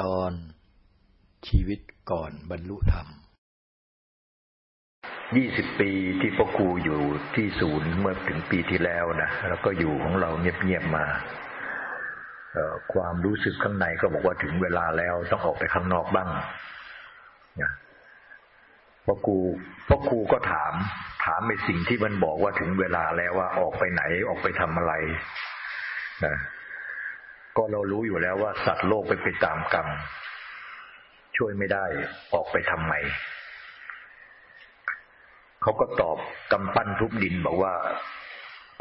ตอนชีวิตก่อนบรรลุธรรมยี่สิบปีที่พ่อครูอยู่ที่ศูนย์เมื่อถึงปีที่แล้วนะ แล้วก็อยู่ของเราเงียบๆมา ความรู้สึกข้างในก็บอกว่าถึงเวลาแล้วต้องออกไปข้างนอกบ้างนะพ่อครูพ่อครูก็ถาม ถามในสิ่งที่มันบอกว่าถึงเวลาแล้วว่าออกไปไหนออกไปทำอะไรนะ ก็เรารู้อยู่แล้วว่า สัตว์โลกไปไปตามกรรม ช่วยไม่ได้ออกไปทำไมเขาก็ตอบกำปั้นทุบดินบอกว่า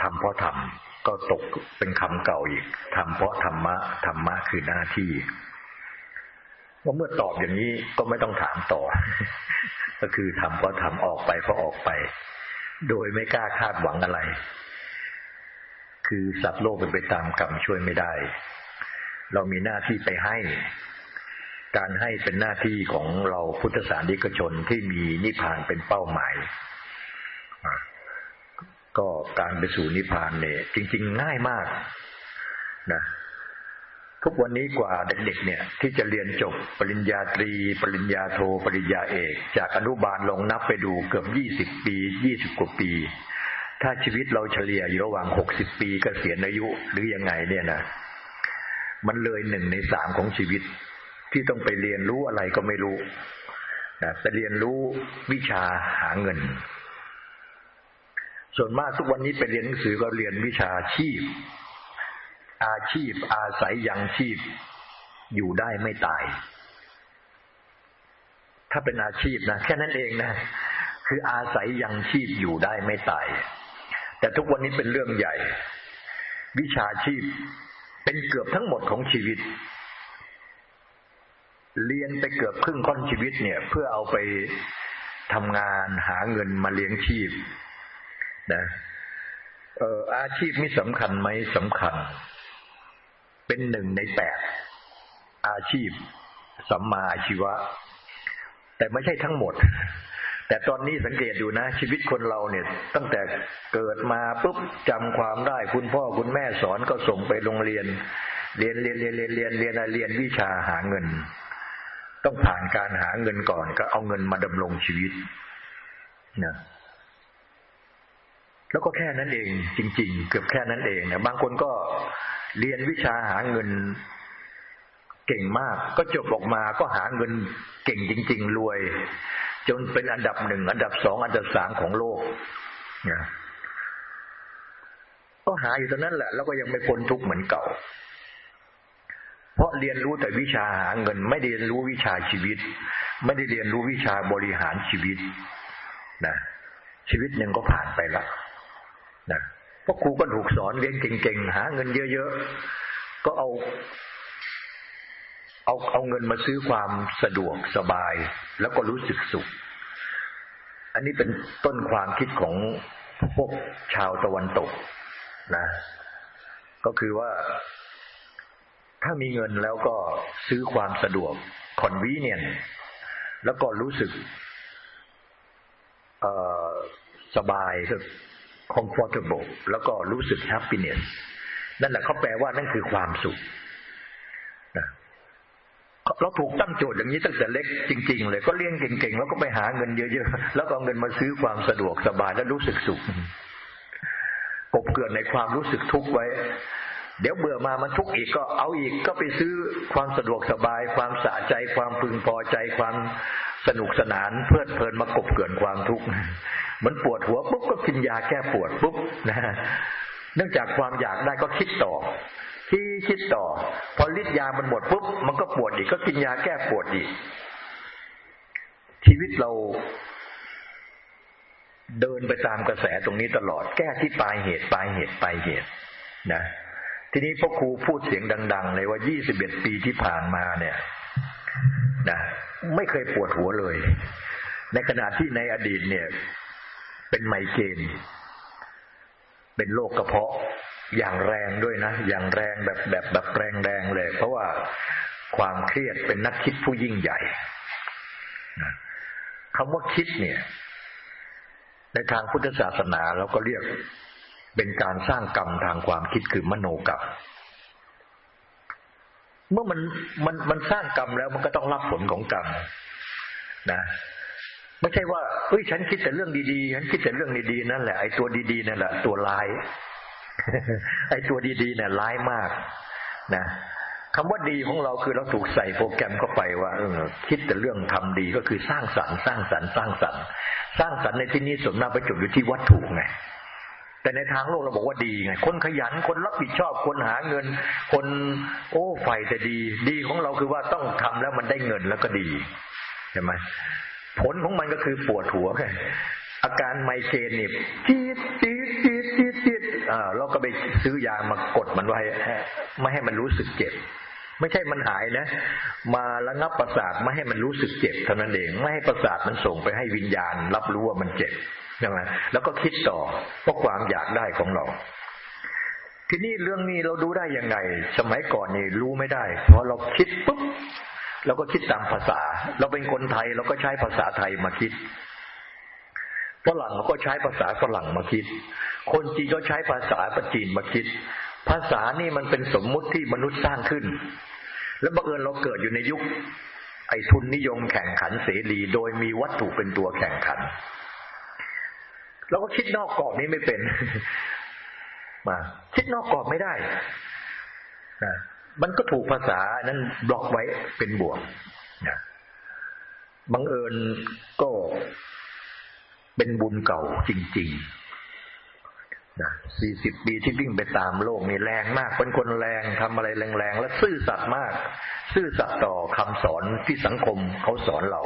ทำเพราะทำก็ตกเป็นคำเก่าอีกทำเพราะธรรมะธรรมะคือหน้าที่ว่าเมื่อตอบอย่างนี้ก็ไม่ต้องถามต่อ ก็คือทำเพราะทำออกไปเพราะออกไป โดยไม่กล้าคาดหวังอะไร คือสัตว์โลกเป็นไปตามกรรมช่วยไม่ได้ เรามีหน้าที่ไปให้ การให้เป็นหน้าที่ของเราพุทธศาสนิกชนที่มีนิพพานเป็นเป้าหมายก็การไปสู่นิพพานเนี่ย จริง ๆ ง่ายมากนะทุกวันนี้กว่าเด็กๆเนี่ย ที่จะเรียนจบปริญญาตรี ปริญญาโท ปริญญาเอก จากอนุบาลลงนับไปดูเกือบยี่สิบปียี่สิบกว่าปี ถ้าชีวิตเราเฉลี่ยอยู่ระหว่างหกสิบปีกเกษียณอายุหรือยังไงเนี่ยนะ มันเลยหนึ่งในสามของชีวิต ที่ต้องไปเรียนรู้อะไรก็ไม่รู้นะไปเรียนรู้วิชาหาเงิน ส่วนมากทุกวันนี้ไปเรียนหนังสือก็เรียนวิชาชีพ อาชีพอาศัยยังชีพอยู่ได้ไม่ตาย ถ้าเป็นอาชีพนะแค่นั้นเองนะ คืออาศัยยังชีพอยู่ได้ไม่ตาย แต่ทุกวันนี้เป็นเรื่องใหญ่ วิชาชีพ เป็นเกือบทั้งหมดของชีวิต เรียนไปเกือบครึ่งค่อนชีวิตเนี่ย เพื่อเอาไปทำงานหาเงินมาเลี้ยงชีพนะเอออาชีพนี้สำคัญไหมสำคัญ เป็นหนึ่งในแปดอาชีพสัมมาอาชีวะ แต่ไม่ใช่ทั้งหมด แต่ตอนนี้สังเกตดูนะ ชีวิตคนเราเนี่ย ตั้งแต่เกิดมาปุ๊บจำความได้ คุณพ่อคุณแม่สอนก็ส่งไปโรงเรียน เรียนเรียนเรียนเรียนเรียนเรียนเรียนวิชาหาเงิน ต้องผ่านการหาเงินก่อน ก็เอาเงินมาดำรงชีวิตนะแล้วก็แค่นั้นเอง จริง ๆ เกือบแค่นั้นเองนะบางคนก็เรียนวิชาหาเงินเก่งมาก ก็จบออกมาก็หาเงินเก่งจริง ๆ รวย จนเป็นอันดับหนึ่งอันดับสองอันดับสามของโลกนะก็หาอยู่ตรงนั้นแหละแล้วก็ยังไม่พ้นทุกข์เหมือนเก่า เพราะเรียนรู้แต่วิชาหาเงิน ไม่ได้เรียนรู้วิชาชีวิต ไม่ได้เรียนรู้วิชาบริหารชีวิตนะชีวิตหนึ่งก็ผ่านไปละนะเพราะครูก็ถูกสอนเรียนเก่งๆหาเงินเยอะๆก็เอา เอาเอาเงินมาซื้อความสะดวกสบาย แล้วก็รู้สึกสุข อันนี้เป็นต้นความคิดของพวกชาวตะวันตกนะ ก็คือว่าถ้ามีเงินแล้วก็ซื้อความสะดวก convenient แล้วก็รู้สึกสบายคือ comfortable แล้วก็รู้สึก happiness นั่นแหละเขาแปลว่านั่นคือความสุข เราถูกตั้งโจทย์อย่างนี้ตั้งแต่เล็กจริง ๆ เลยก็เลี้ยงเก่งๆแล้วก็ไปหาเงินเยอะๆแล้วก็เอาเงินมาซื้อความสะดวกสบายและรู้สึกสุขกบเกิดในความรู้สึกทุกข์ไว้ เดี๋ยวเบื่อมามันทุกข์อีกก็เอาอีกก็ไปซื้อความสะดวกสบาย ความสะใจ ความพึงพอใจความสนุกสนานเพลิดเพลินมากบเกินความทุกข์มันปวดหัวปุ๊บก็กินยาแก้ปวดปุ๊บนะเนื่องจากความอยากได้ก็คิดต่อ ที่คิดต่อ พอฤทธิ์ยามันหมดปุ๊บมันก็ปวดอีกก็กินยาแก้ปวดอีก ชีวิตเราเดินไปตามกระแสตรงนี้ตลอด แก้ที่ปลายเหตุปลายเหตุปลายเหตุ นะ ทีนี้พ่อครูพูดเสียงดัง ๆ เลยว่ายี่สิบเอ็ดปีที่ผ่านมาเนี่ย นะ ไม่เคยปวดหัวเลย ในขณะที่ในอดีตเนี่ย เป็นไมเกรนเป็นโรคกระเพาะ อย่างแรงด้วยนะ อย่างแรงแบบแบบแบบแรงแรงเลย เพราะว่าความเครียดเป็นนักคิดผู้ยิ่งใหญ่คำว่าคิดเนี่ย ในทางพุทธศาสนาเราก็เรียกเป็นการสร้างกรรมทางความคิดคือมโนกรรม เมื่อมันมันมันสร้างกรรมแล้วมันก็ต้องรับผลของกรรมนะไม่ใช่ว่าเฮ้ยฉันคิดแต่เรื่องดีๆ ฉันคิดแต่เรื่องดีๆนั่นแหละไอ้ตัวดีๆนั่นแหละตัวร้าย ไอ้ตัวดีๆเนี่ยร้ายมากนะคำว่าดีของเราคือเราถูกใส่โปรแกรมเข้าไปว่าเออคิดแต่เรื่องทำดีก็คือสร้างสรรค์สร้างสรรค์สร้างสรรค์สร้างสรรค์ในที่นี้ส่วนมากไปจบอยู่ที่วัตถุไงแต่ในทางโลกเราบอกว่าดีไง คนขยันคนรับผิดชอบคนหาเงิน คนโอ้ไฟแต่ดี ดีของเราคือว่าต้องทำแล้วมันได้เงินแล้วก็ดีใช่ไหมผลของมันก็คือปวดหัวไงอาการไมเกรนนี่จี๊ดจี๊ดจี๊ดจี๊ดจี๊ด อ่าเราก็ไปซื้อยามากดมันไว้ไม่ให้มันรู้สึกเจ็บ ไม่ใช่มันหายนะ มาระงับประสาทไม่ให้มันรู้สึกเจ็บเท่านั้นเองไม่ให้ประสาทมันส่งไปให้วิญญาณ รับรู้ว่ามันเจ็บใช่ไหมแล้วก็คิดต่อเพราความอยากได้ของเราทีนี้เรื่องนี้เราดูได้ยังไง สมัยก่อนนี่รู้ไม่ได้เพราะเราคิดปุ๊บเราก็คิดตามภาษา เราเป็นคนไทยเราก็ใช้ภาษาไทยมาคิดฝรั่งเขาก็ใช้ภาษาฝรั่งมาคิด คนจีนก็ใช้ภาษาปะจีนมาคิด ภาษานี่มันเป็นสมมุติที่มนุษย์สร้างขึ้น แล้วบังเอิญเราเกิดอยู่ในยุค ไอ้ทุนนิยมแข่งขันเสรี โดยมีวัตถุเป็นตัวแข่งขันเราก็คิดนอกกรอบนี้ไม่เป็น มา คิดนอกกรอบไม่ได้นะมันก็ถูกภาษานั้นบล็อกไว้เป็นบ่วกนะบังเอิญก็เป็นบุญเก่าจริง ๆ นะสี่สิบปีที่วิ่งไปตามโลกนี่แรงมาก เป็นคนแรงทำอะไรแรงๆ และซื่อสัตย์มาก ซื่อสัตย์ต่อคำสอนที่สังคมเขาสอนเรา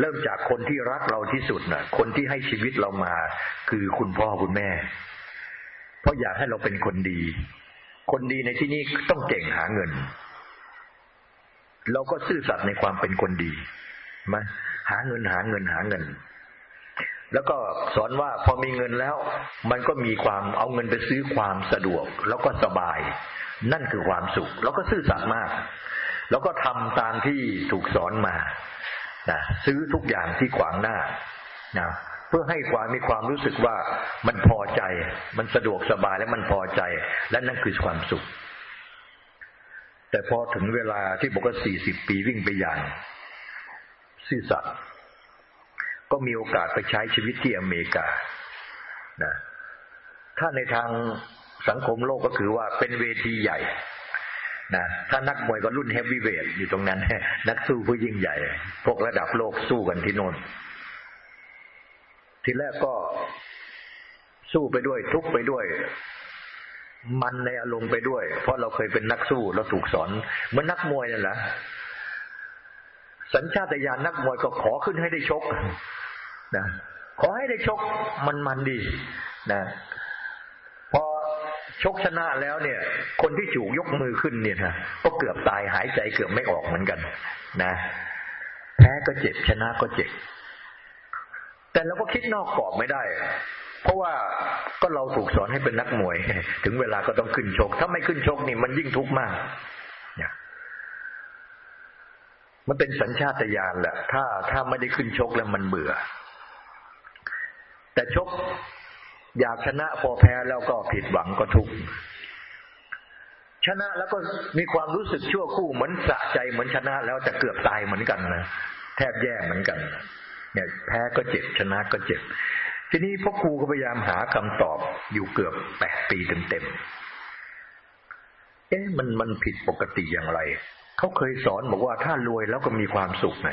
เริ่มจากคนที่รักเราที่สุดนะ่ะ คนที่ให้ชีวิตเรามา คือคุณพ่อคุณแม่ เพราะอยากให้เราเป็นคนดี คนดีในที่นี้ต้องเก่งหาเงิน เราก็ซื่อสัตย์ในความเป็นคนดีมาหาเงินหาเงินหาเงิน แล้วก็สอนว่าพอมีเงินแล้ว มันก็มีความเอาเงินไปซื้อความสะดวก แล้วก็สบาย นั่นคือความสุข แล้วก็ซื่อสัตย์มาก แล้วก็ทำตามที่ถูกสอนมานะซื้อทุกอย่างที่ขวางหน้านะเพื่อให้ความมีความรู้สึกว่ามันพอใจ มันสะดวกสบายและมันพอใจ และนั่นคือความสุข แต่พอถึงเวลาที่บอกว่าสี่สิบปีวิ่งไปอย่าง ซื่อสัตย์ ก็มีโอกาสไปใช้ชีวิตที่อเมริกานะถ้าในทางสังคมโลกก็คือว่าเป็นเวทีใหญ่นะถ้านักมวยก็รุ่นเฮฟวีเวทอยู่ตรงนั้น นักสู้ผู้ยิ่งใหญ่ พวกระดับโลกสู้กันที่โน่นทีแรกก็สู้ไปด้วย ทุกไปด้วย มันในอารมณ์ไปด้วย เพราะเราเคยเป็นนักสู้เราถูกสอนเหมือนนักมวยนั่นแหละ สัญชาตญาณนักมวยก็ขอขึ้นให้ได้ชกนะขอให้ได้ชกมันมันดีนะพอชกชนะแล้วเนี่ย คนที่จูกยกมือขึ้นเนี่ยนะก็เกือบตายหายใจเกือบไม่ออกเหมือนกัน นะแพ้ก็เจ็บชนะก็เจ็บ แต่เราก็คิดนอกกรอบไม่ได้ เพราะว่าก็เราถูกสอนให้เป็นนักมวย ถึงเวลาก็ต้องขึ้นชก ถ้าไม่ขึ้นชกนี่มันยิ่งทุกข์มาก มันเป็นสัญชาตญาณแหละ ถ้าถ้าไม่ได้ขึ้นชกแล้วมันเบื่อ แต่ชกอยากชนะพอแพ้แล้วก็ผิดหวังก็ทุกข์ชนะแล้วก็มีความรู้สึกชั่วคู่เหมือนสะใจเหมือนชนะแล้วจะเกือบตายเหมือนกันนะแทบแย่เหมือนกันเนี่ยแพ้ก็เจ็บชนะก็เจ็บ ทีนี้พ่อครูก็พยายามหาคำตอบอยู่เกือบแปดปีเต็มๆเอ๊ะมันมันผิดปกติอย่างไร เขาเคยสอนบอกว่าถ้ารวยแล้วก็มีความสุขไง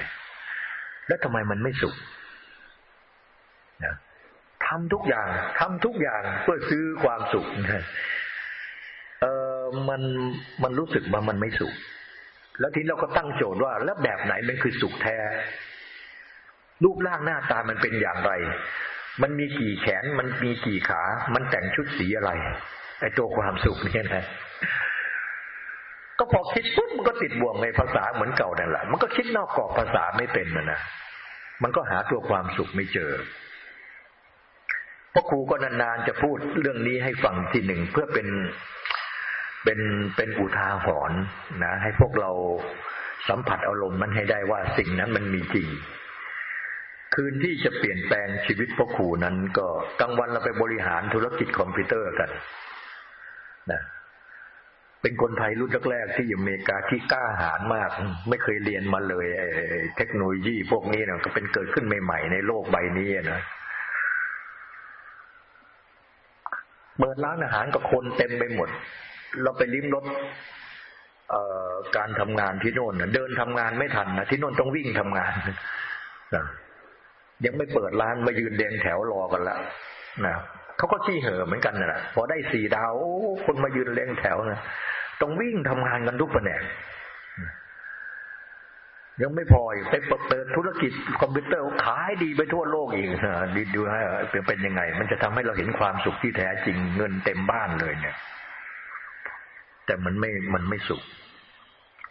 แล้วทำไมมันไม่สุขนะทำทุกอย่างทำทุกอย่างเพื่อซื้อความสุขเออมันมันรู้สึกว่ามันไม่สุข แล้วทีเราก็ตั้งโจทย์ว่า แล้วแบบไหนมันคือสุขแท้ รูปร่างหน้าตามันเป็นอย่างไร มันมีกี่แขน มันมีกี่ขา มันแต่งชุดสีอะไรไอตัวความสุขเนี่ยนะ ก็พอคิดปุ๊บมันก็ติดบ่วงในภาษาเหมือนเก่านั่นแหละมันก็คิดนอกกรอบภาษาไม่เป็นนะนะมันก็หาตัวความสุขไม่เจอพราะครูก็นานๆจะพูดเรื่องนี้ให้ฟังทีหนึ่งเพื่อเป็นเป็นเป็นอุทาหรณ์นะ ให้พวกเราสัมผัสอารมณ์มันให้ได้ว่าสิ่งนั้นมันมีจริง คืนที่จะเปลี่ยนแปลงชีวิตพ่อครูนั้นก็กลางวันเราไปบริหารธุรกิจคอมพิวเตอร์กันนะ เป็นคนไทยรุ่นแรกๆที่อยู่อเมริกาที่กล้าหาญมาก ไม่เคยเรียนมาเลยเทคโนโลยีพวกนี้นะก็เป็นเกิดขึ้นใหม่ๆในโลกใบนี้นะเปิดร้านอาหารกับคนเต็มไปหมด เราไปลิ้มรสการทำงานที่โน่นเดินทำงานไม่ทันนะที่โน่นต้องวิ่งทำงานนะยังไม่เปิดร้านมายืนเดียงแถวรอกันละนะเขาก็ขี้เห่อเหมือนกันนะ่ะพอได้สี่ดาวคนมายืนเรียงแถวนะ ต้องวิ่งทำงานกันทุกแผนกยังไม่พอไปเปิดธุรกิจคอมพิวเตอร์ขายดีไปทั่วโลกอีกดีดูฮะเป็นยังไง มันจะทำให้เราเห็นความสุขที่แท้จริงเงินเต็มบ้านเลยเนี่ย แต่มันไม่มันไม่สุข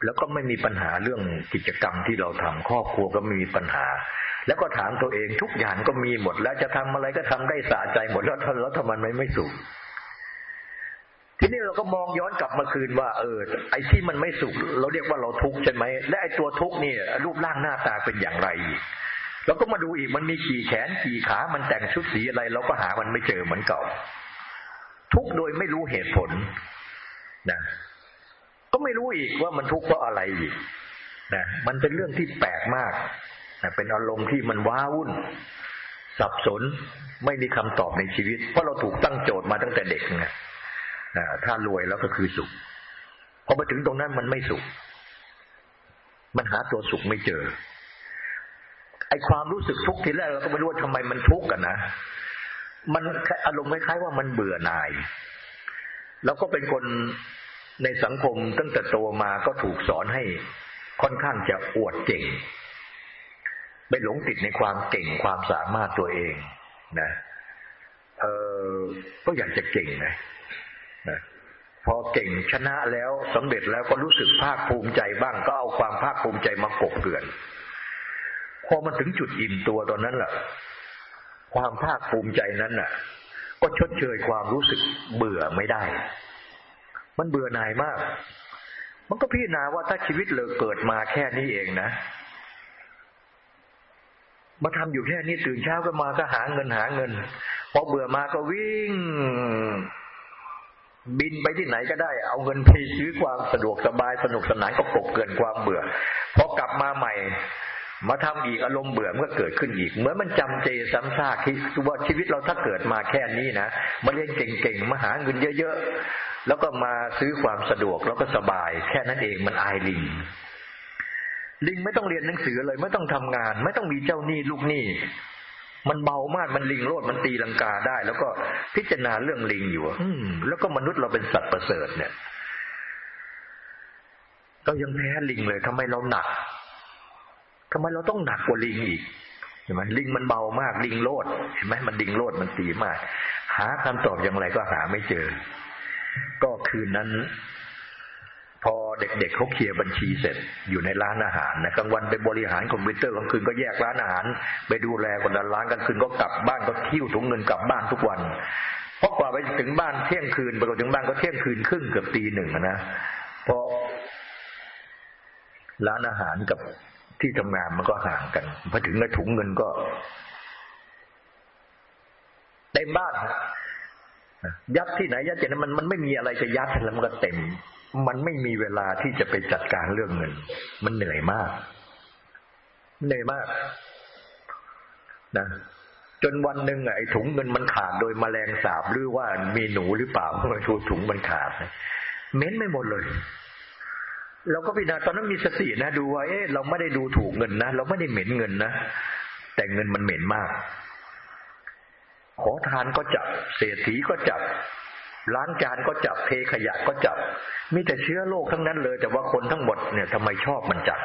แล้วก็ไม่มีปัญหาเรื่องกิจกรรมที่เราทำครอบครัวก็ไม่มีปัญหา แล้วก็ถามตัวเองทุกอย่างก็มีหมด แล้วจะทำอะไรก็ทำได้สะใจหมดแล้วแล้วทำไมไม่สุข ทีนี้เราก็มองย้อนกลับมาคืนว่า เออ ไอ้ที่มันไม่สุข เราเรียกว่าเราทุกข์ใช่ไหมและไอ้ตัวทุกข์นี่รูปร่างหน้าตาเป็นอย่างไรเราก็มาดูอีกมันมีกี่แขนกี่ขา มันแต่งชุดสีอะไร เราก็หามันไม่เจอเหมือนเก่า ทุกโดยไม่รู้เหตุผลนะก็ไม่รู้อีกว่ามันทุกข์เพราะอะไรอีกนะมันเป็นเรื่องที่แปลกมากนะเป็นอารมณ์ที่มันว้าวุ่น สับสนไม่มีคำตอบในชีวิต เพราะเราถูกตั้งโจทย์มาตั้งแต่เด็กไง ถ้ารวยแล้วก็คือสุขพอมาถึงตรงนั้นมันไม่สุข มันหาตัวสุขไม่เจอ ไอความรู้สึกทุกข์ทีแรกเราก็ไม่รู้ว่าทำไมมันทุกข์กันนะ มันอารมณ์คล้ายๆว่ามันเบื่อหน่าย แล้วก็เป็นคนในสังคมตั้งแต่โตมาก็ถูกสอนให้ค่อนข้างจะอวดเก่ง ไปหลงติดในความเก่งความสามารถตัวเองนะ เออก็อยากจะเก่งนะ นะพอเก่งชนะแล้วสำเร็จแล้วก็รู้สึกภาคภูมิใจบ้าง ก็เอาความภาคภูมิใจมากบเกลื่อน พอมันถึงจุดอิ่มตัวตอนนั้นแหละความภาคภูมิใจนั้นน่ะ ก็ชดเชยความรู้สึกเบื่อไม่ได้ มันเบื่อหน่ายมาก มันก็พิจารณาว่าถ้าชีวิตเราเกิดมาแค่นี้เองนะมาทำอยู่แค่นี้ตื่นเช้าก็มาก็หาเงินหาเงินพอเบื่อมาก็วิ่ง บินไปที่ไหนก็ได้ เอาเงินไปซื้อความสะดวกสบายสนุกสนานก็กบเกินความเบื่อพอกลับมาใหม่ มาทำอีกอารมณ์เบื่อมันก็เกิดขึ้นอีก เหมือนมันจำเจซ้ำซากที่ว่าชีวิตเราถ้าเกิดมาแค่นี้นะมาเรียนเก่งๆมาหาเงินเยอะๆแล้วก็มาซื้อความสะดวกแล้วก็สบาย แค่นั้นเองมันอายลิงลิงไม่ต้องเรียนหนังสือเลย ไม่ต้องทำงาน ไม่ต้องมีเจ้าหนี้ลูกหนี้ มันเบามากมันลิงโลดมันตีลังกาได้ แล้วก็พิจารณาเรื่องลิงอยู่อืมแล้วก็มนุษย์เราเป็นสัตว์ประเสริฐเนี่ยเรายังแพ้ลิงเลยทำไมเราหนักทำไมเราต้องหนักกว่าลิงอีกเห็นไหมลิงมันเบามากลิงโลดเห็นไหมมันดิงโลดมันตีมาก หาคำตอบอย่างไรก็หาไม่เจอ ก็คืนนั้น พอเด็กๆเขาเคลียร์บัญชีเสร็จอยู่ในร้านอาหารนะกลางวันไปบริหารคอมพิวเตอร์กลางคืนก็แยกร้านอาหาร ไปดูแลคนละร้านกลางคืนก็กลับบ้านก็คิ้วถุงเงินกลับบ้านทุกวันเพราะกว่าไปถึงบ้านเที่ยงคืนไปถึงบ้านก็เที่ยงคืนครึ่งเกือบตีหนึ่งนะเพราะร้านอาหารกับที่ทำงานมันก็ห่างกันพอถึงถุงเงินก็เต็มบ้านยัดที่ไหนยัดที่นั้นมันมันไม่มีอะไรจะยัดแล้วมันก็เต็ม มันไม่มีเวลาที่จะไปจัดการเรื่องเงิน มันเหนื่อยมาก เหนื่อยมาก นะ จนวันหนึ่งไอ้ถุงเงินมันขาดโดยมแมลงสาบหรือว่ามีหนูหรือเปล่าเพราะถุงมันขาดเม้นไม่หมดเลยเราก็พิจารณาตอนนั้นมีสตินะดูว่าเอ๊ะเราไม่ได้ดูถูกเงินนะเราไม่ได้เหม็นเงินนะแต่เงินมันเหม็นมาก ขอทานก็จับ เศรษฐีก็จับ ล้างจานก็จับเทขยะก็จับ มีแต่เชื้อโรคทั้งนั้นเลย แต่ว่าคนทั้งหมดเนี่ยทำไมชอบมันจับ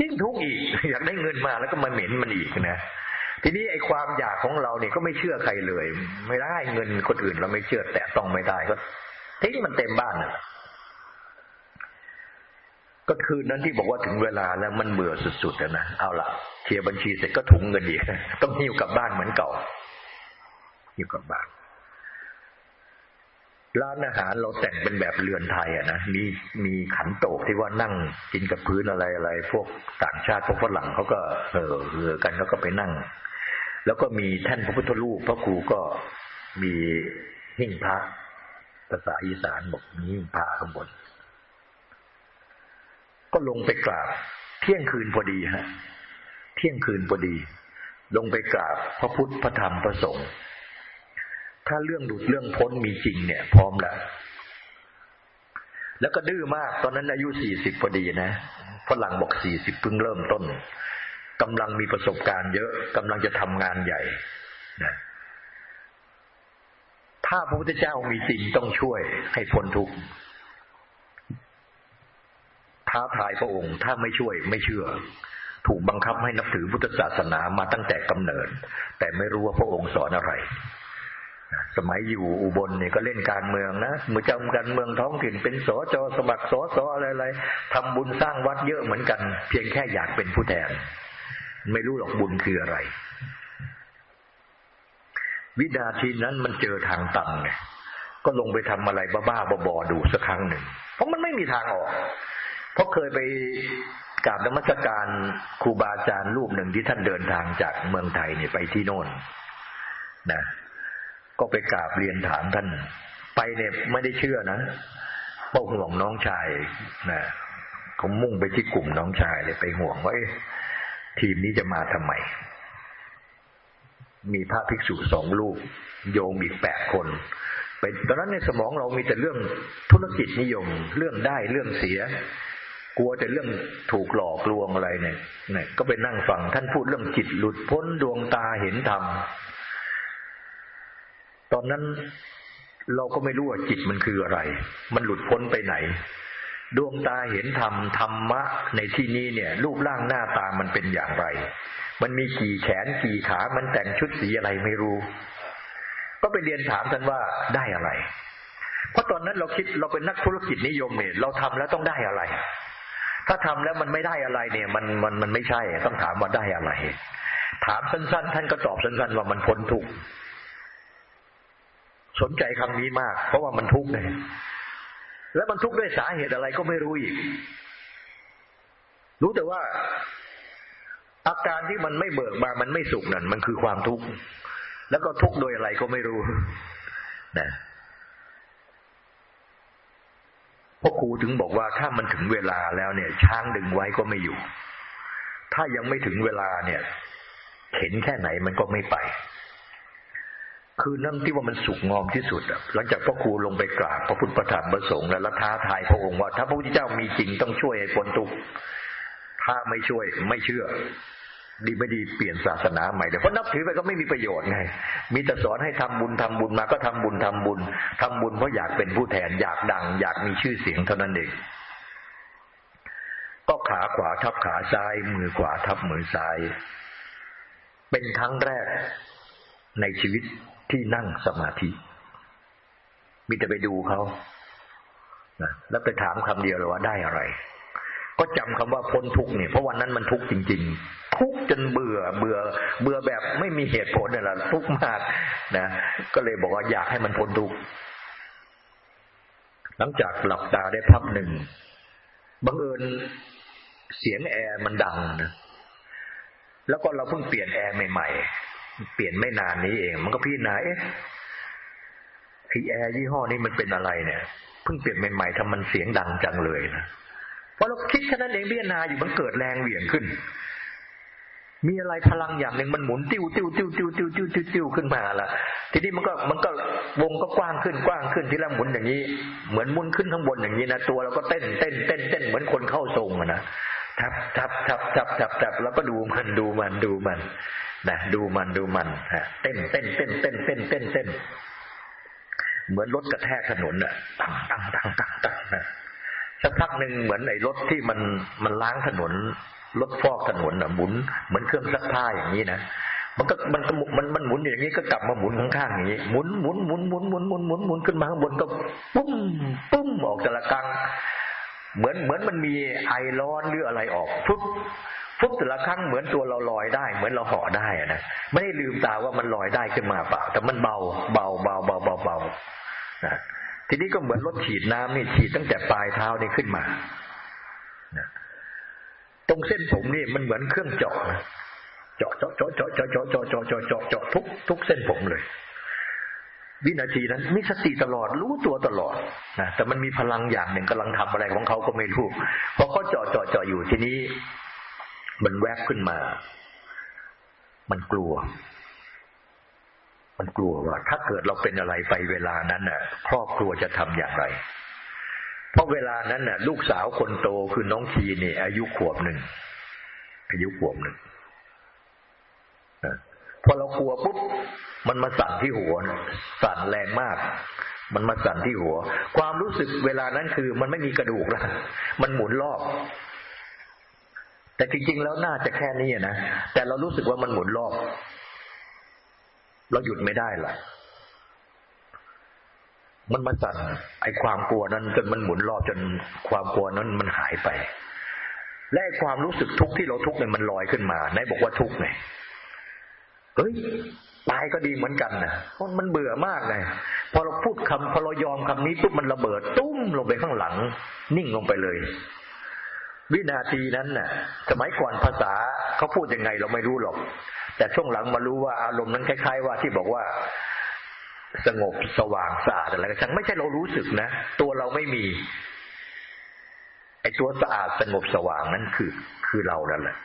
ยิ่งทุกข์อีก อยากได้เงินมาแล้วก็มาเหม็นมันอีกนะทีนี้ไอ้ความอยากของเราเนี่ยก็ไม่เชื่อใครเลย ไม่ได้เงินคนอื่นเราไม่เชื่อแต่ต้องไม่ได้ก็ทิ้งมันเต็มบ้านนะก็คืนนั้นที่บอกว่าถึงเวลาแล้วมันเบื่อสุดๆนะเอาละเคลียร์บัญชีเสร็จก็ถุงเงินอีกต้องหิ้วกลับบ้านเหมือนเก่าหิ้วกลับบ้าน ร้านอาหารเราแต่งเป็นแบบเรือนไทยอะนะมีมีขันโตกที่ว่านั่งกินกับพื้นอะไรอะไร พวกต่างชาติพวกฝรั่งเขาก็เออเหือกันแล้วก็ไปนั่ง แล้วก็มีแท่นพระพุทธรูปพระครูก็มีหิ้งพระภาษาอีสานบอกนี้พระข้างบน ก็ลงไปกราบ เที่ยงคืนพอดีฮะ เที่ยงคืนพอดี ลงไปกราบพระพุทธพระธรรมพระสงฆ์ ถ้าเรื่องหลุดเรื่องพ้นมีจริงเนี่ย พร้อมแล้วแล้วก็ดื้อมาก ตอนนั้นอายุสี่สิบพอดีนะฝรั่งบอกสี่สิบเพิ่งเริ่มต้นกำลังมีประสบการณ์เยอะกำลังจะทำงานใหญ่นะถ้าพระพุทธเจ้ามีจริงต้องช่วยให้พ้นทุกข์ท้าทายพระองค์ ถ้าไม่ช่วยไม่เชื่อ ถูกบังคับให้นับถือพุทธศาสนามาตั้งแต่กำเนิด แต่ไม่รู้ว่าพระองค์สอนอะไร สมัยอยู่อุบลเนี่ยก็เล่นการเมืองนะมือจำกันเมืองท้องถิ่นเป็นสจสมัครสสอะไรๆทำบุญสร้างวัดเยอะเหมือนกัน เพียงแค่อยากเป็นผู้แทน ไม่รู้หรอกบุญคืออะไร วินาทีนั้นมันเจอทางตันไงก็ลงไปทำอะไรบ้าๆบอๆดูสักครั้งหนึ่ง เพราะมันไม่มีทางออก เพราะเคยไปกราบนมัสการครูบาอาจารย์รูปหนึ่งที่ท่านเดินทางจากเมืองไทยเนี่ยไปที่โน่นนะ ก็ไปกราบเรียนถามท่าน ไปเนี่ยไม่ได้เชื่อนะเพราะห่วงน้องชายนะเขามุ่งไปที่กลุ่มน้องชายเลยไปห่วงว่าทีมนี้จะมาทำไม มีพระภิกษุสองลูก โยมอีกแปดคนไปตอนนั้นในสมองเรามีแต่เรื่องธุรกิจนิยม เรื่องได้เรื่องเสีย กลัวแต่เรื่องถูกหลอกลวงอะไรเนี่ยเนี่ย ก็ไปนั่งฟังท่านพูดเรื่องจิตหลุดพ้นดวงตาเห็นธรรม ตอนนั้นเราก็ไม่รู้ว่าจิตมันคืออะไร มันหลุดพ้นไปไหน ดวงตาเห็นธรรมธรรมะในที่นี้เนี่ย รูปร่างหน้าตามันเป็นอย่างไร มันมีกี่แขนกี่ขา มันแต่งชุดสีอะไรไม่รู้ ก็ไปเรียนถามท่านว่าได้อะไร เพราะตอนนั้นเราคิดเราเป็นนักธุรกิจนิยมเนี่ยเราทำแล้วต้องได้อะไร ถ้าทำแล้วมันไม่ได้อะไรเนี่ย มันมันมันไม่ใช่ ต้องถามว่าได้อะไร ถามสั้น ๆ ท่านก็ตอบสั้น ๆ ว่ามันพ้นทุกข์ สนใจคำนี้มาก เพราะว่ามันทุกข์ไงแล้วมันทุกข์ด้วยสาเหตุอะไรก็ไม่รู้อีก รู้แต่ว่า อาการที่มันไม่เบิกบานมันไม่สุขนั่นมันคือความทุกข์แล้วก็ทุกข์โดยอะไรก็ไม่รู้นะพ่อครูถึงบอกว่าถ้ามันถึงเวลาแล้วเนี่ย ช้างดึงไว้ก็ไม่อยู่ ถ้ายังไม่ถึงเวลาเนี่ย เข็นแค่ไหนมันก็ไม่ไป คือนั่นที่ว่ามันสุกงอมที่สุดอะหลังจากพ่อครูลงไปกราบพระพุทธประธานประสงค์แล้วท้าทายพระองค์ว่า ถ้าพระพุทธเจ้ามีจริงต้องช่วยให้พ้นทุกถ้าไม่ช่วยไม่เชื่อ ดีไม่ดีเปลี่ยนศาสนาใหม่เดี๋ยวเพราะนับถือไปก็ไม่มีประโยชน์ไง มีแต่สอนให้ทำบุญทำบุญมาก็ทำบุญทำบุญทำบุญเพราะอยากเป็นผู้แทนอยากดัง อยากมีชื่อเสียงเท่านั้นเองก็ขาขวาทับขาซ้าย มือขวาทับมือซ้าย เป็นครั้งแรกในชีวิต ที่นั่งสมาธิ มีแต่ไปดูเขานะแล้วไปถามคำเดียวเลยว่าได้อะไร ก็จำคำว่าพ้นทุกเนี่ยเพราะวันนั้นมันทุกจริง ๆ ทุกจนเบื่อ เบื่อ เบื่อแบบไม่มีเหตุผลเนี่ยแหละทุกมากนะก็เลยบอกว่าอยากให้มันพ้นทุกหลังจากหลับตาได้พักหนึ่งบังเอิญเสียงแอร์มันดังนะแล้วก็เราเพิ่งเปลี่ยนแอร์ใหม่ เปลี่ยนไม่นานนี้เอง มันก็พี่นาเอ๊ะไอแอร์ยี่ห้อนี้มันเป็นอะไรเนี่ยเพิ่งเปลี่ยนใหม่ๆทำมันเสียงดังจังเลยนะพอเราคิดแค่นั้นเองพิจารณาอยู่มันเกิดแรงเหวี่ยงขึ้น มีอะไรพลังอย่างหนึ่งมันหมุนติ้วติ้วติ้วติ้วติ้วติ้วติ้วติ้วขึ้นมาละทีนี้มันก็มันก็วงก็กว้างขึ้นกว้างขึ้นที่ละหมุนอย่างนี้ เหมือนมุนขึ้นข้างบนอย่างนี้นะตัวเราก็เต้นเต้นเต้นเต้นเหมือนคนเข้าทรงนะทับทับทับทับทับทับแล้วก็ดูมันดูมันดูมันนะดูมันดูมันฮะเต้นเต้นเต้นเต้นเต้นเต้นเต้นเหมือนรถกระแทกถนนอะตั้งตั้งตั้งตั้งตั้งนะสักพักหนึ่งเหมือนไอ้รถที่มันมันล้างถนนรถฟอกถนนอะหมุนเหมือนเครื่องซักผ้าอย่างนี้นะมันก็มันก็มันมันหมุนอย่างนี้ก็กลับมาหมุนข้างๆอย่างนี้หมุนหมุนหมุนหมุนหมุนหมุนหมุนหมุนขึ้นมาข้างบนก็ปุ้มปุ้มออกแต่ละกังเหมือนเหมือนมันมีไอร้อนหรืออะไรออกปุ๊บ ฟุบแต่ละครั้งเหมือนตัวเราลอยได้ เหมือนเราห่อได้นะไม่ได้ลืมตาว่ามันลอยได้ขึ้นมาเปล่า แต่มันเบา เบาเบาเบาเบาเบานะทีนี้ก็เหมือนรถฉีดน้ำนี่ฉีดตั้งแต่ปลายเท้านี่ขึ้นมาตรงเส้นผมนี่มันเหมือนเครื่องเจาะนะเจาะเจาะเจาะเจาะเจาะเจาะเจาะเจาะเจาะเจาะเจาะทุกทุกเส้นผมเลย วินาทีนั้นมีสติตลอดรู้ตัวตลอดนะแต่มันมีพลังอย่างหนึ่งกำลังทำอะไรของเขาก็ไม่รู้พอเขาเจาะเจาะเจาะอยู่ทีนี้ มันแวบขึ้นมา มันกลัว มันกลัวว่า ถ้าเกิดเราเป็นอะไรไปเวลานั้นน่ะ ครอบครัวจะทำอย่างไร เพราะเวลานั้นน่ะ ลูกสาวคนโตคือน้องทีนี่ อายุขวบหนึ่งอายุขวบหนึ่งพอเรากลัวปุ๊บมันมาสั่นที่หัวสั่นแรงมาก มันมาสั่นที่หัว ความรู้สึกเวลานั้นคือ มันไม่มีกระดูกแล้วมันหมุนรอบ แต่จริงๆแล้วน่าจะแค่นี้นะ แต่เรารู้สึกว่ามันหมุนรอบ เราหยุดไม่ได้ล่ะมันมาสั่นไอ้ความกลัวนั้นจนมันหมุนรอบจนความกลัวนั้นมันหายไป และความรู้สึกทุกข์ที่เราทุกข์เนี่ยมันลอยขึ้นมาไหนบอกว่าทุกข์ไงเฮ้ยตายก็ดีเหมือนกันนะเพราะมันเบื่อมากเลยพอเราพูดคำพอเรายอมคำนี้ปุ๊บมันระเบิด ตุ้มลงไปข้างหลัง นิ่งลงไปเลย วินาทีนั้นน่ะ สมัยก่อนภาษาเขาพูดยังไงเราไม่รู้หรอก แต่ช่วงหลังมารู้ว่าอารมณ์นั้นคล้าย ๆ ว่าที่บอกว่าสงบสว่างสะอาดอะไรก็ช่างไม่ใช่เรารู้สึกนะ ตัวเราไม่มี ไอ้ตัวสะอาดสงบสว่างนั้นคือ คือเรานั่นแหละ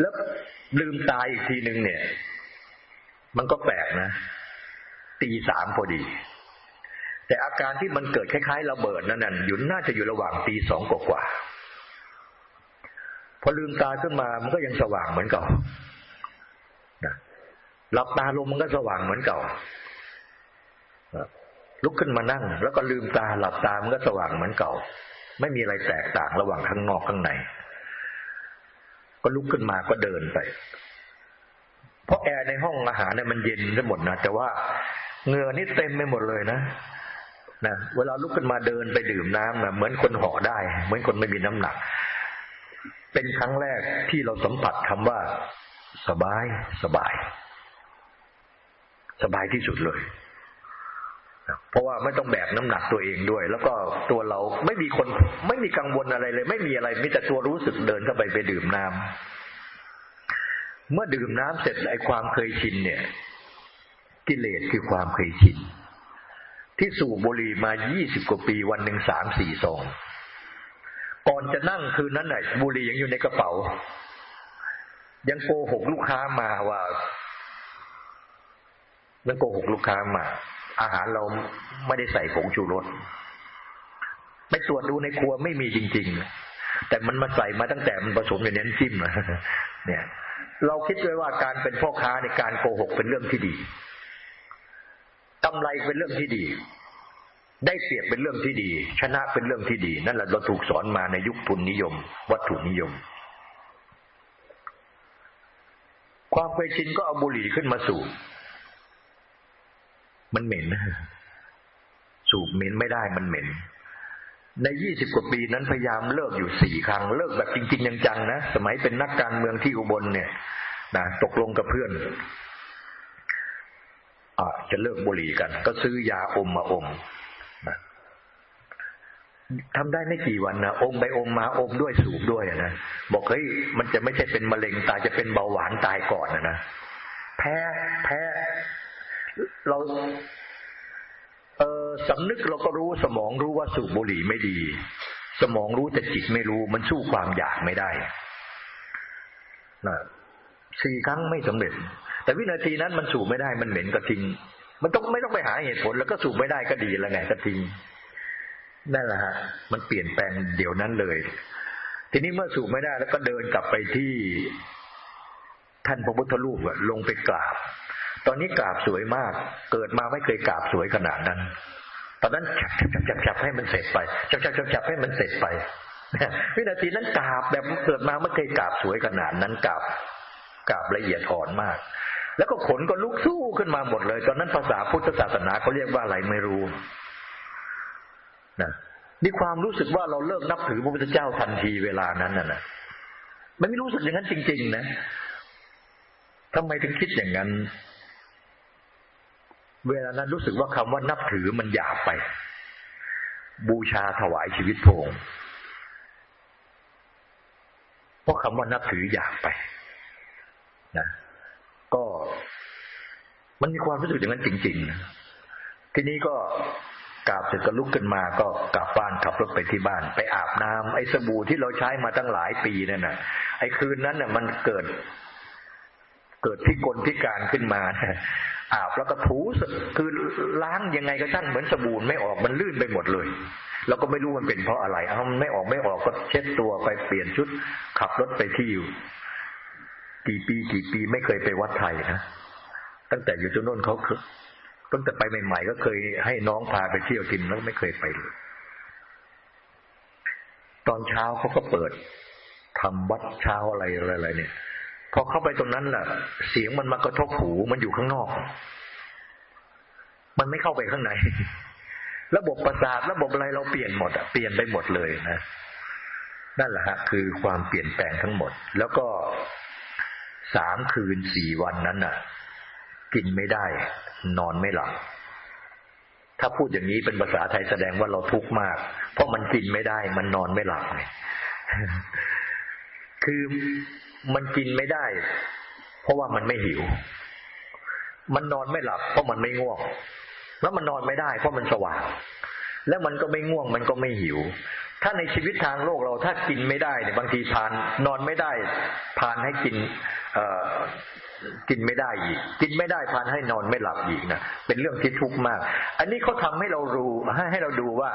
แล้วลืมตายอีกทีหนึ่งเนี่ย มันก็แปลกนะตีสามพอดี แต่อาการที่มันเกิดคล้ายๆระเบิดนั่นน่ะอยู่น่าจะอยู่ระหว่างตีสองกว่าพอลืมตาขึ้นมามันก็ยังสว่างเหมือนเก่าหลับตาลงมันก็สว่างเหมือนเก่าลุกขึ้นมานั่ง แล้วก็ลืมตาหลับตามันก็สว่างเหมือนเก่า ไม่มีอะไรแตกต่างระหว่างข้างนอกข้างใน ก็ลุกขึ้นมาก็เดินไป เพราะแอร์ในห้องอาหารเนี่ยมันเย็นทั้งหมดนะแต่ว่าเหงื่อนี่เต็มไปหมดเลยนะ นะเวลาลุกขึ้นมาเดินไปดื่มน้ำนะเหมือนคนห่อได้ เหมือนคนไม่มีน้ำหนัก เป็นครั้งแรกที่เราสัมผัสคำว่า สบาย สบาย สบายที่สุดเลยเพราะว่าไม่ต้องแบกน้ำหนักตัวเองด้วย แล้วก็ตัวเราไม่มีคนไม่มีกังวลอะไรเลย ไม่มีอะไรมีแต่ตัวรู้สึกเดินเข้าไปไปดื่มน้ำเมื่อดื่มน้ำเสร็จไอ้ความเคยชินเนี่ย กิเลสคือความเคยชิน ที่สูบบุหรี่มายี่สิบกว่าปีวันหนึ่งสามสี่ซอง ก่อนจะนั่งคืนนั้นไหนบุหรี่ยังอยู่ในกระเป๋า ยังโกหกลูกค้ามาว่ายังโกหกลูกค้ามา อาหารเราไม่ได้ใส่ผงชูรสไปตรวจดูในครัวไม่มีจริง ๆ แต่มันมาใส่มาตั้งแต่มันผสมในน้นจิ้มเนี่ย เราคิดไว้ว่าการเป็นพ่อค้าในการโกหกเป็นเรื่องที่ดี กำไรเป็นเรื่องที่ดี ได้เสียบเป็นเรื่องที่ดี ชนะเป็นเรื่องที่ดี นั่นแหละเราถูกสอนมาในยุคทุนนิยม วัตถุนิยม ความเคยชินก็เอาบุหรี่ขึ้นมาสู่มันเหม็นสูบเหม็นไม่ได้มันเหม็น ในยี่สิบกว่าปีนั้นพยายามเลิกอยู่สี่ครั้ง เลิกแบบจริง ๆ จังๆนะสมัยเป็นนักการเมืองที่อุบลเนี่ยนะตกลงกับเพื่อน จะเลิกบุหรี่กัน ก็ซื้อยาอมมาอมทำได้ไม่กี่วันนะอมไปอมมาอมด้วยสูบด้วยนะบอกเฮ้ยมันจะไม่ใช่เป็นมะเร็งตายจะเป็นเบาหวานตายก่อนนะนะแพ้แพ้เราเออสำนึกเราก็รู้สมองรู้ว่าสูบบุหรี่ไม่ดี สมองรู้แต่จิตไม่รู้ มันสู้ความอยากไม่ได้นะสี่ครั้งไม่สำเร็จ แต่วินาทีนั้นมันสูบไม่ได้มันเหม็นก็ทิ้งมันต้องไม่ต้องไปหาเหตุผล แล้วก็สูบไม่ได้ก็ดีแล้วไงก็ทิ้งนั่นแหละฮะมันเปลี่ยนแปลงเดี๋ยวนั้นเลย ทีนี้เมื่อสูบไม่ได้แล้วก็เดินกลับไปที่ท่านพระพุทธรูปลงไปกราบ ตอนนี้กราบสวยมาก เกิดมาไม่เคยกราบสวยขนาดนั้น ตอนนั้นจับจับจับจับให้มันเสร็จไปจับจับจับจับให้มันเสร็จไปวินาทีนั้นกราบแบบเกิดมาไม่เคยกราบสวยขนาดนั้นกราบกราบละเอียดอ่อนมาก แล้วก็ขนก็ลุกสู้ขึ้นมาหมดเลย ตอนนั้นภาษาพุทธศาสนาเขาเรียกว่าอะไรไม่รู้นะมีความรู้สึกว่าเราเลิกนับถือพระพุทธเจ้าทันทีเวลานั้นน่ะนะมันไม่รู้สึกอย่างนั้นจริง ๆ นะทำไมถึงคิดอย่างนั้น เวลานั้นรู้สึกว่าคำว่านับถือมันหยาบไป บูชาถวายชีวิตพงเพราะคำว่านับถือหยาบไป นะ ก็ มันมีความรู้สึกอย่างนั้นจริง ๆ ทีนี้ก็กราบเสร็จก็ลุกขึ้นมาก็กลับบ้านขับรถไปที่บ้าน ไปอาบน้ำไอ้สบู่ที่เราใช้มาตั้งหลายปีนั่นน่ะ ไอ้คืนนั้นน่ะ มันเกิด เกิดพิกลพิการขึ้นมาอาบแล้วก็ถูคือล้างยังไงก็ช่างเหมือนสบู่ไม่ออกมันลื่นไปหมดเลยเราก็ไม่รู้มันเป็นเพราะอะไร เอามันไม่ออกไม่ออกก็เช็ดตัวไปเปลี่ยนชุด ขับรถไปที่อยู่ กี่ปีกี่ปีไม่เคยไปวัดไทยนะตั้งแต่อยู่ที่โน่นเขาคือตั้งแต่ไปใหม่ ๆ ก็เคยให้น้องพาไปเที่ยวทิมแล้วไม่เคยไปเลยตอนเช้าเขาก็เปิดทำวัดเช้าอะไรอะไรเนี่ย พอเข้าไปตรงนั้นแหละเสียงมันมากระทบหูมันอยู่ข้างนอก มันไม่เข้าไปข้างใน ระบบประสาทระบบอะไรเราเปลี่ยนหมดอะเปลี่ยนไปหมดเลยนะนั่นแหละฮะคือความเปลี่ยนแปลงทั้งหมด แล้วก็ สามคืนสี่วันนั้นน่ะ กินไม่ได้ นอนไม่หลับถ้าพูดอย่างนี้เป็นภาษาไทยแสดงว่าเราทุกข์มาก เพราะมันกินไม่ได้ มันนอนไม่หลับไงคือมันกินไม่ได้ เพราะว่ามันไม่หิว มันนอนไม่หลับ เพราะมันไม่ง่วง แล้วมันนอนไม่ได้ เพราะมันสว่าง แล้วมันก็ไม่ง่วง มันก็ไม่หิว ถ้าในชีวิตทางโลกเราถ้ากินไม่ได้เนี่ยบางทีทานนอนไม่ได้ทานให้กิน เอ่อกินไม่ได้อีก กินไม่ได้ทานให้นอนไม่หลับอีกนะเป็นเรื่องที่ทุกข์มาก อันนี้เขาทาให้เรารู้ให้ให้เราดูว่า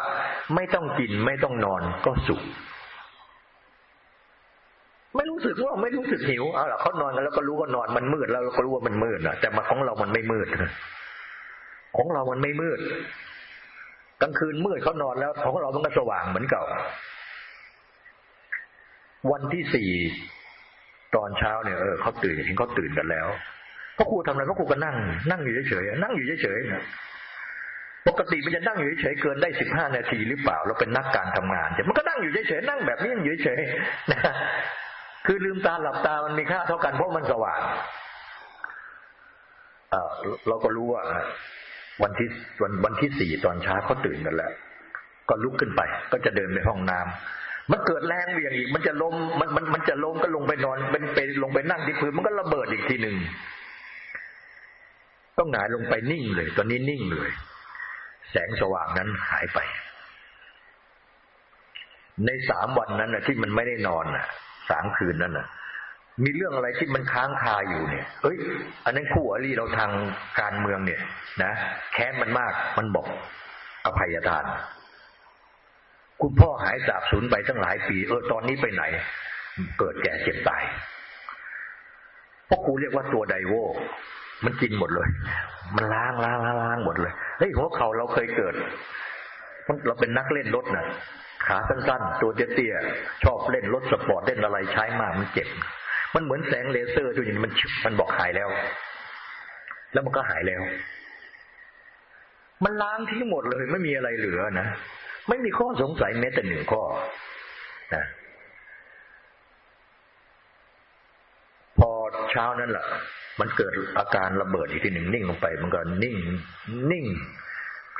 ไม่ต้องกินไม่ต้องนอนก็สุข ไม่รู้สึกว่าไม่รู้สึกหิวเอาล่ะเขานอนกันแล้วก็รู้ว่านอนมันมืดแล้วเราก็รู้ว่ามันมืดนะแต่มาของเรามันไม่มืดของเรามันไม่มืด กลางคืนมืดเขานอนแล้วของเรามันก็สว่างเหมือนเก่า วันที่สี่ตอนเช้าเนี่ยเออเขาตื่นเห็นเขาตื่นกันแล้วพ่อครูทำอะไรพ่อครูก็นั่ง นั่งอยู่เฉยๆนั่งอยู่เฉยๆปกติมันจะนั่งอยู่เฉยๆเกินได้สิบห้านาทีหรือเปล่า เราเป็นนักการทำงานแต่มันก็นั่งอยู่เฉยๆนั่งแบบนี้อยู่เฉยๆนะคือลืมตาหลับตามันมีค่าเท่ากันเพราะมันสว่างเออเราก็รู้ว่า วันที่วันวันที่สี่ตอนเช้าเขาตื่นกันแล้ว ก็ลุกขึ้นไป ก็จะเดินไปห้องน้ำมันเกิดแรงเวียงอีก มันจะลมมันมันมันจะลงก็ลงไปนอน เป็นไปลงไปนั่งที่พื้นมันก็ระเบิดอีกทีหนึ่งต้องหงายลงไปนิ่งเลย ตอนนี้นิ่งเลย แสงสว่างนั้นหายไป ในสามวันนั้นนะที่มันไม่ได้นอนน่ะสามคืนนั้นน่ะ มีเรื่องอะไรที่มันค้างคาอยู่เนี่ยเอ้ย อันนั้นคู่อริเราทางการเมืองเนี่ย นะแค้นมันมาก มันบอก อภัยทาน คุณพ่อหายสาบสูญไปตั้งหลายปี เออ ตอนนี้ไปไหน เกิดแก่เจ็บตายพวกครูเรียกว่าตัวไดโว่ มันกินหมดเลย มันล้างล้างล้างล้างหมดเลย เฮ้ยหัวเข่าเราเคยเกิด เราเป็นนักเล่นรถนะขาสั้นๆ ตัวเตี้ยๆ ชอบเล่นรถสปอร์ตเล่นอะไรใช้มากมันเจ็บ มันเหมือนแสงเลเซอร์ตัวนี้มันมันบอกหายแล้ว แล้วมันก็หายแล้ว มันล้างทิ้งหมดเลย ไม่มีอะไรเหลือนะไม่มีข้อสงสัยแม้แต่หนึ่งข้อนะพอเช้านั้นแหละมันเกิดอาการระเบิดอีกทีหนึ่งนิ่งลงไป มันก็นิ่ง นิ่ง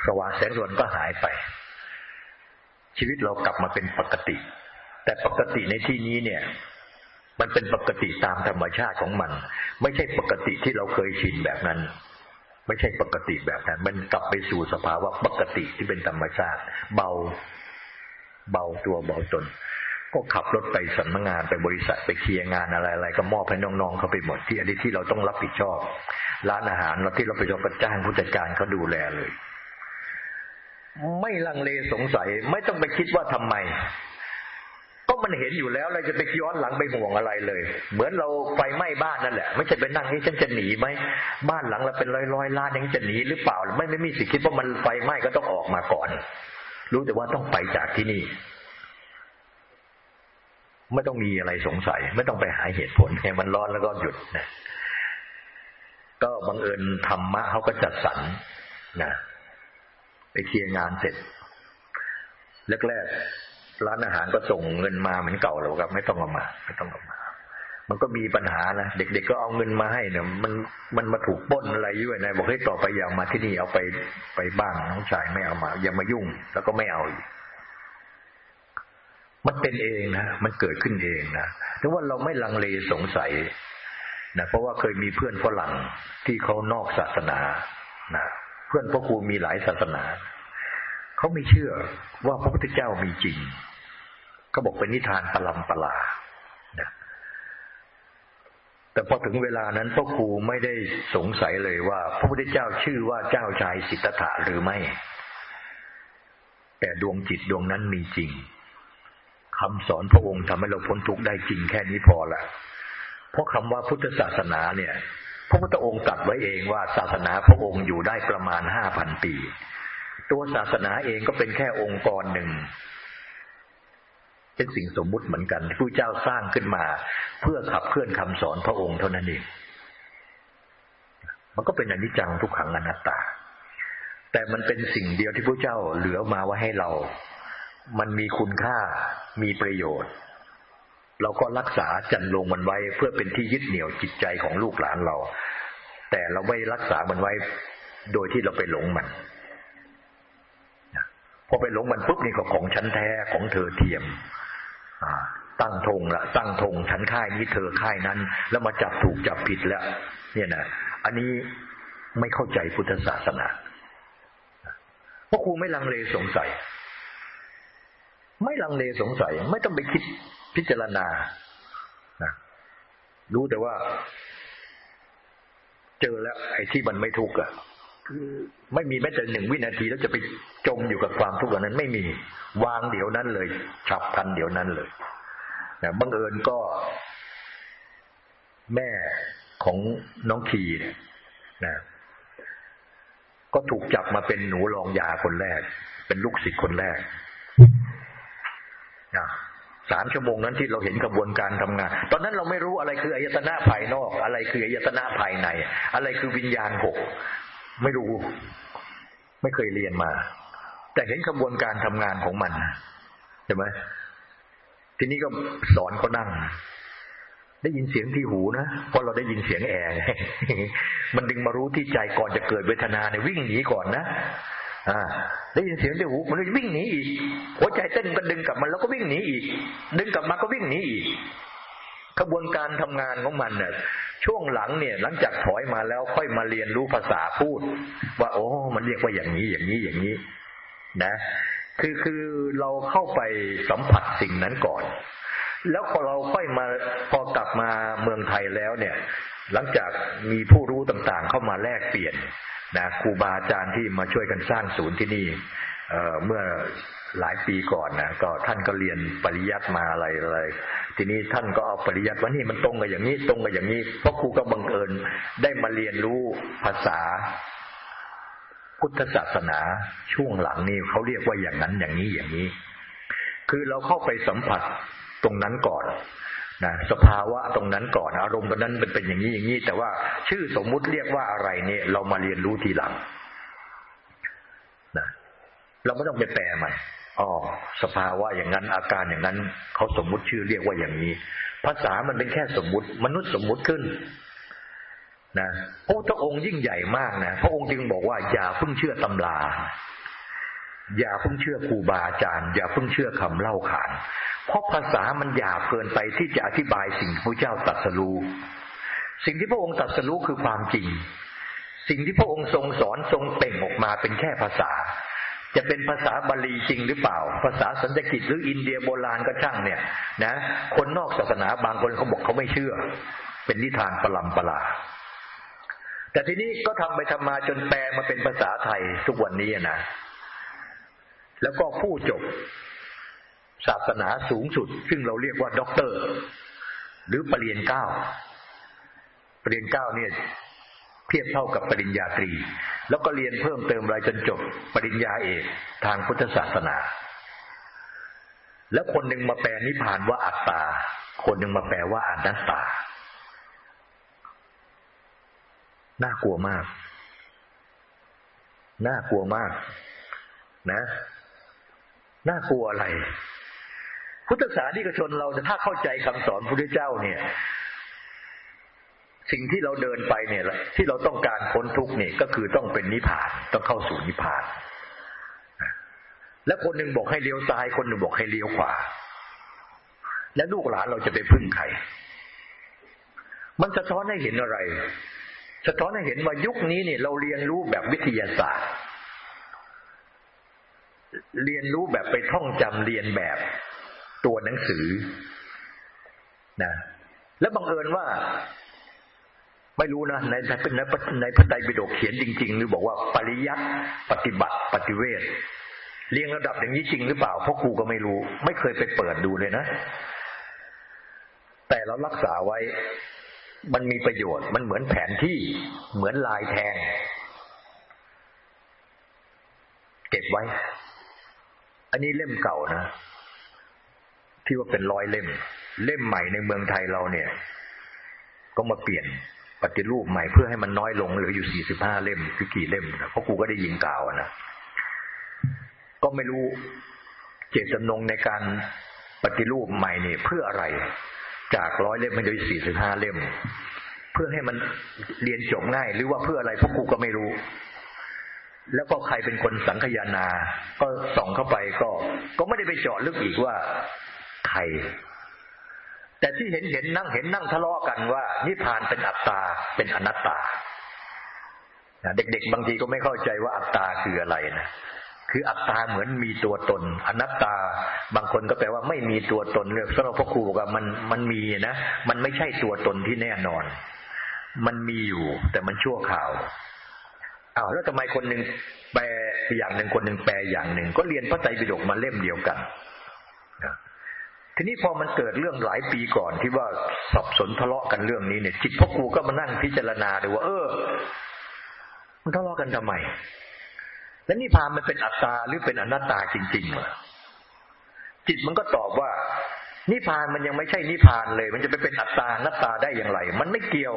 สว่างแสงสว่างก็หายไป ชีวิตเรากลับมาเป็นปกติ แต่ปกติในที่นี้เนี่ย มันเป็นปกติตามธรรมชาติของมัน ไม่ใช่ปกติที่เราเคยชินแบบนั้น ไม่ใช่ปกติแบบนั้น มันกลับไปสู่สภาวะปกติที่เป็นธรรมชาติ เบา เบาตัวเบาตน ก็ขับรถไปสำนักงานไปบริษัทไปเคลียร์งานอะไรๆก็มอบให้น้องๆเขาไปหมดที่อันนี้ที่เราต้องรับผิดชอบ ร้านอาหารเราที่เราไปรับจ้างผู้จัดการเขาดูแลเลย ไม่ลังเลสงสัย ไม่ต้องไปคิดว่าทำไม ก็มันเห็นอยู่แล้วเราจะไปย้อนหลังไปห่วงอะไรเลย เหมือนเราไฟไหม้บ้านนั่นแหละ ไม่ใช่ไปนั่งนี่ฉันจะหนีไหมบ้านหลังเราเป็นร้อยร้อยล้านยังจะหนีหรือเปล่าไม่ไม่มีสิทธิ์คิดว่ามันไฟไหม้ก็ต้องออกมาก่อน รู้แต่ว่าต้องไปจากที่นี่ ไม่ต้องมีอะไรสงสัย ไม่ต้องไปหาเหตุผลให้มันร้อนแล้วก็หยุดนะก็บังเอิญธรรมะเขาก็จัดสรรนะไปเคลียร์งานเสร็จแรกๆ ร้านอาหารก็ส่งเงินมาเหมือนเก่าแล้วครับ ไม่ต้องเอามาไม่ต้องเอามา มันก็มีปัญหานะเด็ก ๆ ก็เอาเงินมาให้เนี่ยมันมันมาถูกป้นอะไรด้วยนะบอกให้ต่อไปอย่ามาที่นี่เอาไปไปบ้านน้องชายไม่เอามา อย่ามายุ่ง แล้วก็ไม่เอาอีกมันเป็นเองนะมันเกิดขึ้นเองนะแต่ว่าเราไม่ลังเลสงสัยนะเพราะว่าเคยมีเพื่อนฝรั่งที่เขานอกศาสนานะเพื่อนพ่อครูมีหลายศาสนา เขาไม่เชื่อว่าพระพุทธเจ้ามีจริง เขาบอกเป็นนิทานปลำปลานะแต่พอถึงเวลานั้นพ่อครูไม่ได้สงสัยเลยว่า พระพุทธเจ้าชื่อว่าเจ้าชายสิทธัตถะหรือไม่ แต่ดวงจิตดวงนั้นมีจริงคำสอนพระองค์ทำให้เราพ้นทุกข์ได้จริงแค่นี้พอละเพราะคำว่าพุทธศาสนาเนี่ย พระพุทธองค์ตรัสไว้เองว่าศาสนาพระองค์อยู่ได้ประมาณห้าพันปี ตัวศาสนาเองก็เป็นแค่องค์กรหนึ่ง เป็นสิ่งสมมุติเหมือนกันที่พระเจ้าสร้างขึ้นมา เพื่อขับเคลื่อนคำสอนพระองค์เท่านั้นเองมันก็เป็นอนิจจังทุกขังอนัตตา แต่มันเป็นสิ่งเดียวที่พระเจ้าเหลือมาไว้ให้เรา มันมีคุณค่ามีประโยชน์ เราก็รักษาจันลงมันไว้ เพื่อเป็นที่ยึดเหนี่ยวจิตใจของลูกหลานเรา แต่เราไม่รักษามันไว้โดยที่เราไปหลงมันพอไปหลงมันปุ๊บนี่ก็ของชั้นแท้ของเธอเทียม ตั้งธงละตั้งธงชั้นค่ายนี้เธอค่ายนั้น แล้วมาจับถูกจับผิดแล้ว เนี่ยนะอันนี้ไม่เข้าใจพุทธศาสนาเพราะครูไม่ลังเลสงสัย ไม่ลังเลสงสัย ไม่ต้องไปคิดพิจารณานะรู้แต่ว่า เจอแล้วไอ้ที่มันไม่ทุกข์อะ คือไม่มีแม้แต่หนึ่งวินาทีแล้วจะไปจมอยู่กับความทุกข์นั้น ไม่มีวางเดี๋ยวนั้นเลยฉับพันเดี๋ยวนั้นเลยนะบังเอิญก็ แม่ของน้องทีเนี่ยนะก็ถูกจับมาเป็นหนูรองยาคนแรก เป็นลูกศิษย์คนแรกนะสามชั่วโมงนั้นที่เราเห็นกระบวนการทำงาน ตอนนั้นเราไม่รู้อะไรคืออายตนะภายนอก อะไรคืออายตนะภายใน อะไรคือวิญญาณหก ไม่รู้ ไม่เคยเรียนมา แต่เห็นกระบวนการทำงานของมันใช่ไหมทีนี้ก็สอนเขานั่ง ได้ยินเสียงที่หูนะเพราะเราได้ยินเสียงแอร์มันดึงมารู้ที่ใจก่อนจะเกิดเวทนาเนี่ยวิ่งหนีก่อนนะอ่าได้ยินเสียงที่หูมันวิ่งหนีอีกหัวใจเต้นก็ดึงกลับมันแล้วก็วิ่งหนีอีก ดึงกลับมาก็วิ่งหนีอีกกระบวนการทำงานของมันเนี่ย ช่วงหลังเนี่ย หลังจากถอยมาแล้วค่อยมาเรียนรู้ภาษาพูด ว่า โอ้ มันเรียกว่าอย่างนี้อย่างนี้อย่างนี้ นะ คือคือเราเข้าไปสัมผัสสิ่งนั้นก่อน แล้วพอเราค่อยมาพอกลับมาเมืองไทยแล้วเนี่ย หลังจากมีผู้รู้ต่างๆ เข้ามาแลกเปลี่ยนนะครูบาอาจารย์ที่มาช่วยกันสร้างศูนย์ที่นี่เเมื่อ หลายปีก่อนนะก็ท่านก็เรียนปริยัติมาอะไรอะไร ทีนี้ท่านก็เอาปริยัติว่านี่มันตรงกับอย่างนี้ตรงกับอย่างนี้เพราะครูก็บังเอิญได้มาเรียนรู้ภาษา พุทธศาสนาช่วงหลังนี่เขาเรียกว่าอย่างนั้นอย่างนี้อย่างนี้ คือเราเข้าไปสัมผัสตรงนั้นก่อนนะสภาวะตรงนั้นก่อนอารมณ์ตรงนั้นเป็นเป็นอย่างนี้อย่างนี้ แต่ว่าชื่อสมมุติเรียกว่าอะไรเนี่ยเรามาเรียนรู้ทีหลังนะเราไม่ต้องไปแปลมัน อ๋อสภาวะอย่างนั้นอาการอย่างนั้นเขาสมมุติชื่อเรียกว่าอย่างนี้ ภาษามันเป็นแค่สมมุติ มนุษย์สมมุติขึ้นนะพระพุทธองค์ยิ่งใหญ่มากนะพระองค์จึงบอกว่า อย่าเพิ่งเชื่อตำราอย่าเพิ่งเชื่อครูบาอาจารย์ อย่าเพิ่งเชื่อคำเล่าขาน เพราะภาษามันหยาบเกินไปที่จะอธิบายสิ่งที่พระเจ้าตรัสรู้ สิ่งที่พระองค์ตรัสรู้คือความจริง สิ่งที่พระองค์ทรงสอนทรงเปล่งออกมาเป็นแค่ภาษา จะเป็นภาษาบาลีจริงหรือเปล่า ภาษาสันสกฤตหรืออินเดียโบราณก็ช่างเนี่ย นะ คนนอกศาสนาบางคนเขาบอกเขาไม่เชื่อ เป็นนิทานประลำประลา แต่ทีนี้ก็ทำไปทำมาจนแปลมาเป็นภาษาไทยทุกวันนี้นะ แล้วก็ผู้จบ ศาสนาสูงสุด ซึ่งเราเรียกว่าด็อกเตอร์ หรือปรริญญาเก้าปรริญญาเก้าเนี่ย เทียบเท่ากับปริญญาตรี แล้วก็เรียนเพิ่มเติมรายจนจบ ปริญญาเอกทางพุทธศาสนา แล้วคนหนึ่งมาแปลนิพพานว่าอัตตา คนหนึ่งมาแปลว่าอนัตตา น่ากลัวมาก น่ากลัวมาก นะ น่ากลัวอะไร พุทธศาสนิกชนเราถ้าเข้าใจคำสอนพระพุทธเจ้าเนี่ย สิ่งที่เราเดินไปเนี่ยที่เราต้องการพ้นทุกเนี่ยก็คือต้องเป็นนิพพานต้องเข้าสู่นิพพาน และคนหนึ่งบอกให้เลี้ยวซ้าย คนหนึ่งบอกให้เลี้ยวขวา แล้วลูกหลานเราจะไปพึ่งใครมันสะท้อนให้เห็นอะไร สะท้อนให้เห็นว่ายุคนี้เนี่ย เราเรียนรู้แบบวิทยาศาสตร์ เรียนรู้แบบไปท่องจำเรียนแบบตัวหนังสือนะแล้วบังเอิญว่า ไม่รู้นะในในในในพระไตรปิฎกเขียนจริง ๆ หรือบอกว่าปริยัติปฏิบัติปฏิเวทเรียงระดับอย่างนี้จริงหรือเปล่าเพราะครูก็ไม่รู้ ไม่เคยไปเปิดดูเลยนะ แต่เรารักษาไว้มันมีประโยชน์มันเหมือนแผนที่เหมือนลายแทง เก็บไว้ อันนี้เล่มเก่านะที่ว่าเป็นร้อยเล่ม เล่มใหม่ในเมืองไทยเราเนี่ย ก็มาเปลี่ยน ปฏิรูปใหม่เพื่อให้มันน้อยลงเหลืออยู่สี่สิบห้าเล่มคือกี่เล่มนะเพราะครูก็ได้ยิงกล่าวนะก็ไม่รู้เจตจำนงในการปฏิรูปใหม่นี่เพื่ออะไร จากร้อยเล่มมันเหลือสี่สิบห้าเล่ม เพื่อให้มันเรียนจบง่าย หรือว่าเพื่ออะไรพวกครูก็ไม่รู้ แล้วก็ใครเป็นคนสังคยานา ก็ส่องเข้าไปก็ ก็ไม่ได้ไปเจาะลึกอีกว่าใคร แต่ที่เห็นเห็นนั่งเห็นนั่งทะเลาะกันว่านิพพานเป็นอัตตาเป็นอนัตตาเด็กๆ บางทีก็ไม่เข้าใจว่าอัตตาคืออะไรนะคืออัตตาเหมือนมีตัวตน อนัตตา บางคนก็แปลว่าไม่มีตัวตนเรื่องสำหรับพ่อครูบอกว่ามันมันมีนะมันไม่ใช่ตัวตนที่แน่นอน มันมีอยู่ แต่มันชั่วข่าวอ้าวแล้วทำไมคนหนึ่งแปลอย่างหนึ่งคนหนึ่งแปลอย่างหนึ่ง ก็เรียนพระไตรปิฎกมาเล่มเดียวกัน ทีนี้พอมันเกิดเรื่องหลายปีก่อนที่ว่าสับสนทะเลาะกันเรื่องนี้เนี่ยจิตพ่อครูก็มานั่งพิจารณาดูว่า เออ มันทะเลาะกันทำไม แล้วนิพพานมันเป็นอัตตาหรือเป็นอนัตตาจริงๆเหรอจิตมันก็ตอบว่า นิพพานมันยังไม่ใช่นิพพานเลย มันจะไปเป็นอัตตาอนัตตาได้อย่างไร มันไม่เกี่ยว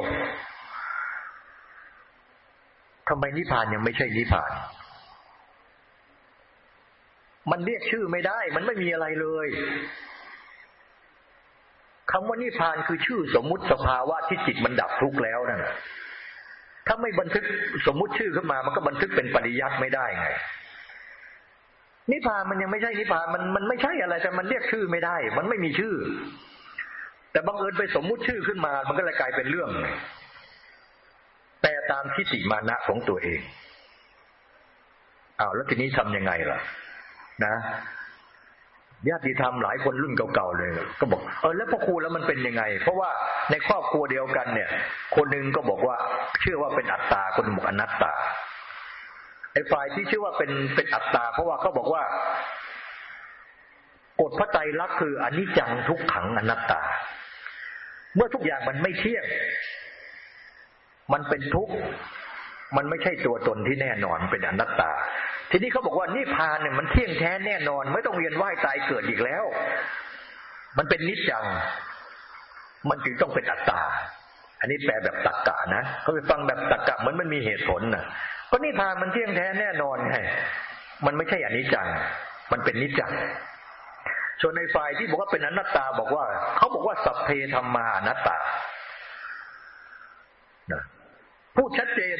ทำไมนิพพานยังไม่ใช่นิพพาน มันเรียกชื่อไม่ได้ มันไม่มีอะไรเลย คำว่านิพพานคือชื่อสมมุติสภาวะที่จิตมันดับทุกข์แล้วนั่นถ้าไม่บันทึกสมมุติชื่อขึ้นมา มันก็บันทึกเป็นปริยัติไม่ได้ไงนิพพานมันยังไม่ใช่นิพพานมันมันไม่ใช่อะไรแต่มันเรียกชื่อไม่ได้ มันไม่มีชื่อ แต่บังเอิญไปสมมุติชื่อขึ้นมา มันก็เลยกลายเป็นเรื่องแต่ตามทิฏฐิมานะของตัวเองอ้าวแล้วทีนี้ทำยังไงล่ะ นะ ญาติธรรมหลายคนรุ่นเก่าๆเลย ก็บอกเออแล้วพ่อครูแล้วมันเป็นยังไง เพราะว่าในครอบครัวเดียวกันเนี่ย คนหนึ่งก็บอกว่าเชื่อว่าเป็นอัตตาคนบอกอนัตตาไอ้ฝ่ายที่เชื่อว่าเป็นเป็นอัตตา เพราะว่าเขาบอกว่ากฎพระไตรลักษณ์คืออนิจจังทุกขังอนัตตา เมื่อทุกอย่างมันไม่เที่ยง มันเป็นทุกข์มันไม่ใช่ตัวตนที่แน่นอนเป็นอนัตตา ทีนี้เขาบอกว่านิพพานเนี่ยมันเที่ยงแท้แน่นอน ไม่ต้องเวียนว่ายตายเกิดอีกแล้ว มันเป็นนิจจัง มันจึงต้องเป็นอัตตา อันนี้แปลแบบตักกะนะเขาไปฟังแบบตักกะเหมือนมันมีเหตุผลนะก็นิพพานมันเที่ยงแท้แน่นอนไงมันไม่ใช่อนิจจัง มันเป็นนิจจังส่วนในฝ่ายที่บอกว่าเป็นอนัตตาบอกว่าเขาบอกว่าสัพเพธรรมานัตตาพูดชัดเจน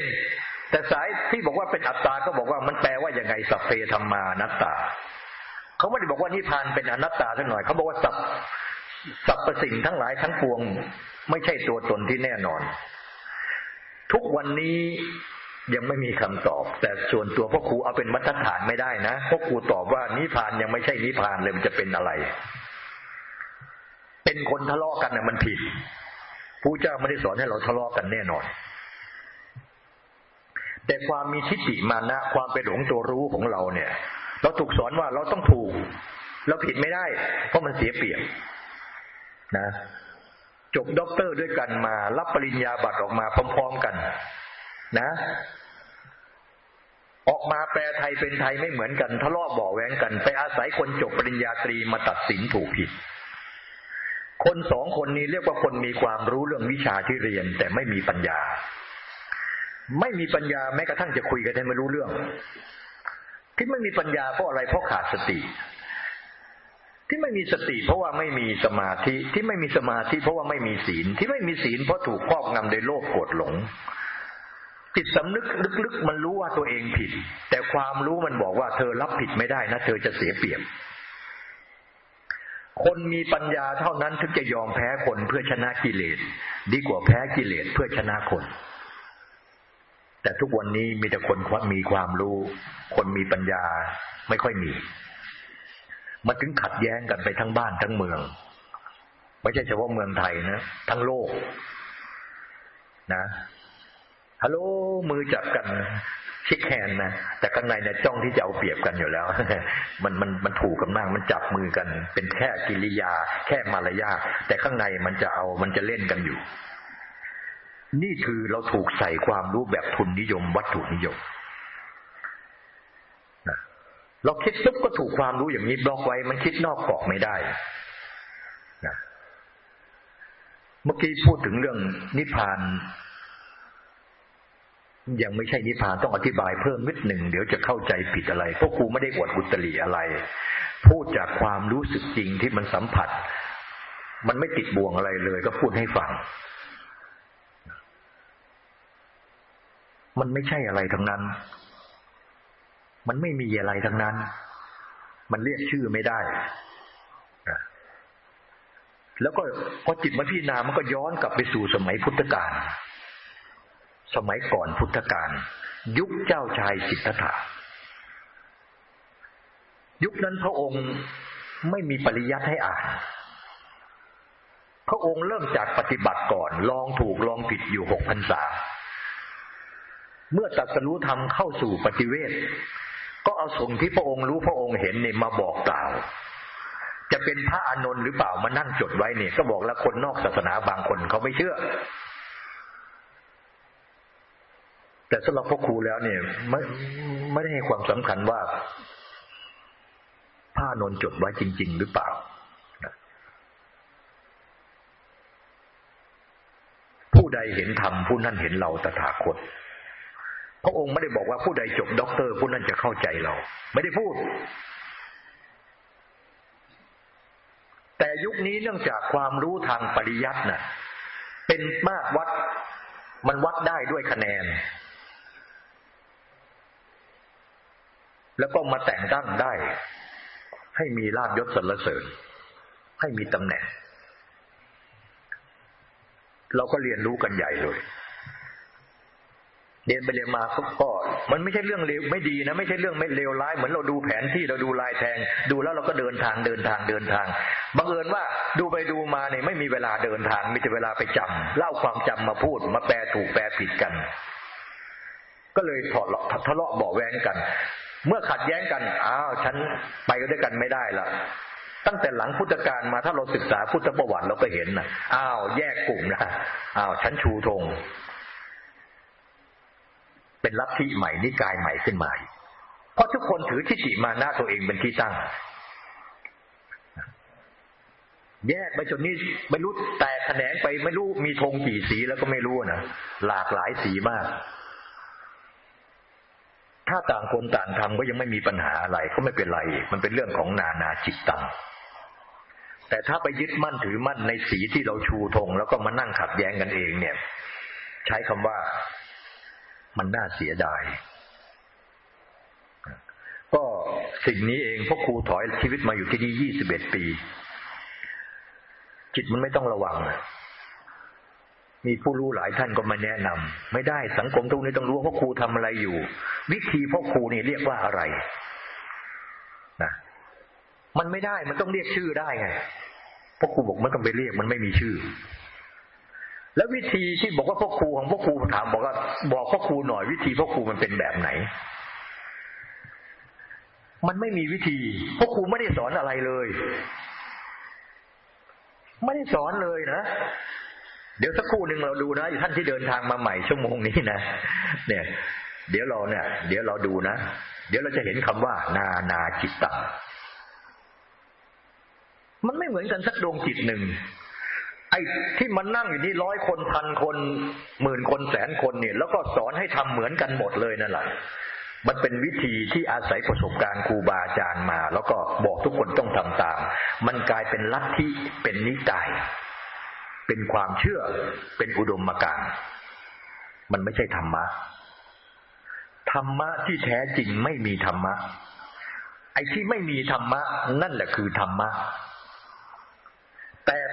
แต่สายที่บอกว่าเป็นอัตตาก็บอกว่ามันแปลว่าย่างไงสัพเพธรรมานัตตาเขาไม่ได้บอกว่านิพพานเป็นอนัตตาสักหน่อยเขาบอกว่าสัพสัพประสิ่งทั้งหลายทั้งปวง ไม่ใช่ตัวตนที่แน่นอน ทุกวันนี้ยังไม่มีคำตอบ แต่ส่วนตัวพ่อครูเอาเป็นมาตรฐานไม่ได้นะพ่อครูตอบว่านิพพานยังไม่ใช่นิพพานเลยมันจะเป็นอะไร เป็นคนทะเลาะกันเนี่ยมันผิดผู้เจ้าไม่ได้สอนให้เราทะเลาะกันแน่นอน แต่ความมีทิฏฐิมานะความเป็นหลงตัวรู้ของเราเนี่ย เราถูกสอนว่าเราต้องถูก เราผิดไม่ได้ เพราะมันเสียเปรียบนะ จบด็อกเตอร์ด้วยกันมา รับปริญญาบัตรออกมาพร้อมๆกัน นะ ออกมาแปลไทยเป็นไทยไม่เหมือนกันทะเลาะเบาะแว้งกัน ไปอาศัยคนจบปริญญาตรีมาตัดสินถูกผิดคนสองคนนี้เรียกว่าคนมีความรู้เรื่องวิชาที่เรียนแต่ไม่มีปัญญา ไม่มีปัญญาแม้กระทั่งจะคุยกันได้ม่รู้เรื่อง ที่ไม่มีปัญญาเพราะอะไรเพราะขาดสติ ที่ไม่มีสติ เพราะว่าไม่มีสมาธิที่ไม่มีสมาธิเพราะว่าไม่มีศีล ที่ไม่มีศีลเพราะถูกครอบงำโดยโลภโกรธหลงจิตสำนึกลึกๆมันรู้ว่าตัวเองผิด แต่ความรู้มันบอกว่าเธอรับผิดไม่ได้นะ เธอจะเสียเปรียบ คนมีปัญญาเท่านั้นถึงจะยอมแพ้คนเพื่อชนะกิเลส ดีกว่าแพ้กิเลสเพื่อชนะคน แต่ทุกวันนี้มีแต่คนมีความรู้ คนมีปัญญาไม่ค่อยมีมาถึงขัดแย้งกันไปทั้งบ้านทั้งเมือง ไม่ใช่เฉพาะเมืองไทยนะทั้งโลก นะฮัลโหลมือจับกันชิคแฮนนะแต่ข้างในเนี่ยจ้องที่จะเอาเปรียบกันอยู่แล้ว มันมันมันถูกกันมากมันจับมือกัน เป็นแค่กิริยา แค่มารยาแต่ข้างในมันจะเอามันจะเล่นกันอยู่ นี่คือเราถูกใส่ความรู้แบบทุนนิยม วัตถุนิยมนะเราคิดปุ๊บก็ถูกความรู้อย่างนี้บล็อกไว้ มันคิดนอกกรอบไม่ได้นะเมื่อกี้พูดถึงเรื่องนิพพาน ยังไม่ใช่นิพพานต้องอธิบายเพิ่มนิดหนึ่งเดี๋ยวจะเข้าใจผิดอะไรเพราะครูไม่ได้อวดอุตริอะไร พูดจากความรู้สึกจริงที่มันสัมผัส มันไม่ติดบ่วงอะไรเลย ก็พูดให้ฟัง มันไม่ใช่อะไรทั้งนั้น มันไม่มีอะไรทั้งนั้น มันเรียกชื่อไม่ได้ แล้วก็พอจิตมาพิจารณา มันก็ย้อนกลับไปสู่สมัยพุทธกาล สมัยก่อนพุทธกาล ยุคเจ้าชายสิทธัตถะ ยุคนั้นพระองค์ไม่มีปริยัติให้อ่าน พระองค์เริ่มจากปฏิบัติก่อน ลองถูกลองผิดอยู่หกพันษา เมื่อตัดสรู้ธรรมเข้าสู่ปฏิเวทก็เอาส่งที่พระองค์รู้พระองค์เห็นเนี่ยมาบอกกล่าว จะเป็นพระอานนท์หรือเปล่ามานั่งจดไว้เนี่ย ก็บอกแล้วคนนอกศาสนาบางคนเขาไม่เชื่อ แต่สำหรับพ่อครูแล้วเนี่ย ไม่ไม่ได้ให้ความสำคัญว่าผ้านนท์จดไว้จริง ๆ หรือเปล่าผู้ใดเห็นธรรมผู้นั้นเห็นเราตถาคต พระองค์ไม่ได้บอกว่าผู้ใดจบด็อกเตอร์ผู้นั้นจะเข้าใจเรา ไม่ได้พูด แต่ยุคนี้เนื่องจากความรู้ทางปริยัติน่ะ เป็นมากวัด มันวัดได้ด้วยคะแนน แล้วก็มาแต่งตั้งได้ ให้มีลาบยศสรรเสริญ ให้มีตำแหน่ง เราก็เรียนรู้กันใหญ่เลย เรียนไปเรียนมาก็มันไม่ใช่เรื่องเลวไม่ดีนะ ไม่ใช่เรื่องไม่เลวร้ายเหมือนเราดูแผนที่เราดูลายแทง ดูแล้วเราก็เดินทางเดินทางเดินทางบังเอิญว่าดูไปดูมาเนี่ยไม่มีเวลาเดินทางมีแต่เวลาไปจำเล่าความจำมาพูดมาแปลถูกแปลผิดกัน ก็เลยถอดทะเลาะเบาแวงกัน เมื่อขัดแย้งกันอ้าวฉันไปด้วยกันไม่ได้ละตั้งแต่หลังพุทธกาลมาถ้าเราศึกษาพุทธประวัติเราก็เห็นนะอ้าวแยกกลุ่มนะอ้าวฉันชูธง เป็นลัทธิใหม่นิกายใหม่ขึ้นมา เพราะทุกคนถือทิฏฐิมาหน้าตัวเองเป็นที่ตั้ง แยกไปจนนี้ไม่รู้แตกแขนงไปไม่รู้มีธงกี่สีแล้วก็ไม่รู้นะหลากหลายสีมาก ถ้าต่างคนต่างทำก็ยังไม่มีปัญหาอะไรก็ไม่เป็นไร มันเป็นเรื่องของนานาจิตตังแต่ถ้าไปยึดมั่นถือมั่นในสีที่เราชูธงแล้วก็มานั่งขัดแย้งกันเองเนี่ย ใช้คำว่า มันน่าเสียดาย ก็สิ่งนี้เองพวกครูถอยชีวิตมาอยู่ที่นี่ยี่สิบเอ็ดปี จิตมันไม่ต้องระวัง มีผู้รู้หลายท่านก็มาแนะนำไม่ได้สังคมทุกนี้ต้องรู้ว่าพ่อครูทำอะไรอยู่ วิธีพ่อครูนี่เรียกว่าอะไรนะมันไม่ได้มันต้องเรียกชื่อได้ไงพ่อครูบอกมันต้องไปเรียกมันไม่มีชื่อ แล้ววิธีที่บอกว่าพ่อครูของพ่อครูถามบอกว่าบอกพ่อครูหน่อยวิธีพ่อครูมันเป็นแบบไหน มันไม่มีวิธีพ่อครูไม่ได้สอนอะไรเลย ไม่ได้สอนเลยนะเดี๋ยวสักครู่หนึ่งเราดูนะท่านที่เดินทางมาใหม่ชั่วโมงนี้นะเนี่ย เดี๋ยวเราเนี่ย เดี๋ยวเราดูนะเดี๋ยวเราจะเห็นคำว่า นานาจิตตงมันไม่เหมือนกันสักดวงจิตหนึ่ง ไอ้ที่มันนั่งอยู่นี่ร้อยคนพันคนหมื่นคนแสนคนเนี่ย แล้วก็สอนให้ทำเหมือนกันหมดเลยนั่นแหละมันเป็นวิธีที่อาศัยประสบการณ์ครูบาอาจารย์มา แล้วก็บอกทุกคนต้องทำตาม มันกลายเป็นลัทธิเป็นนิกายเป็นความเชื่อเป็นอุดมการณ์มันไม่ใช่ธรรมะ ธรรมะที่แท้จริงไม่มีธรรมะ ไอ้ที่ไม่มีธรรมะ นั่นแหละคือธรรมะ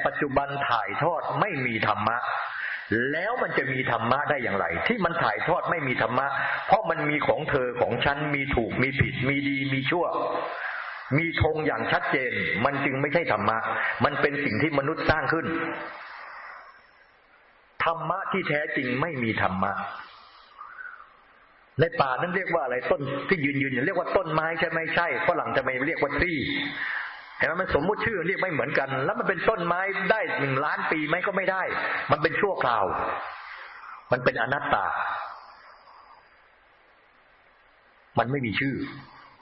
ปัจจุบันถ่ายทอดไม่มีธรรมะ แล้วมันจะมีธรรมะได้อย่างไร ที่มันถ่ายทอดไม่มีธรรมะ เพราะมันมีของเธอของฉันมีถูกมีผิด มีดีมีชั่ว มีธงอย่างชัดเจน มันจึงไม่ใช่ธรรมะ มันเป็นสิ่งที่มนุษย์สร้างขึ้นธรรมะที่แท้จริงไม่มีธรรมะ ในป่านั้นเรียกว่าอะไรต้นที่ยืนยืนเรียกว่าต้นไม้ใช่ไหมใช่ฝรั่งจะไม่เรียกว่าทรีเห็นไหมมันสมมุติชื่อเรียกไม่เหมือนกัน แล้วมันเป็นต้นไม้ได้หนึ่งล้านปีไหมก็ไม่ได้ มันเป็นชั่วคราว มันเป็นอนัตตา มันไม่มีชื่อ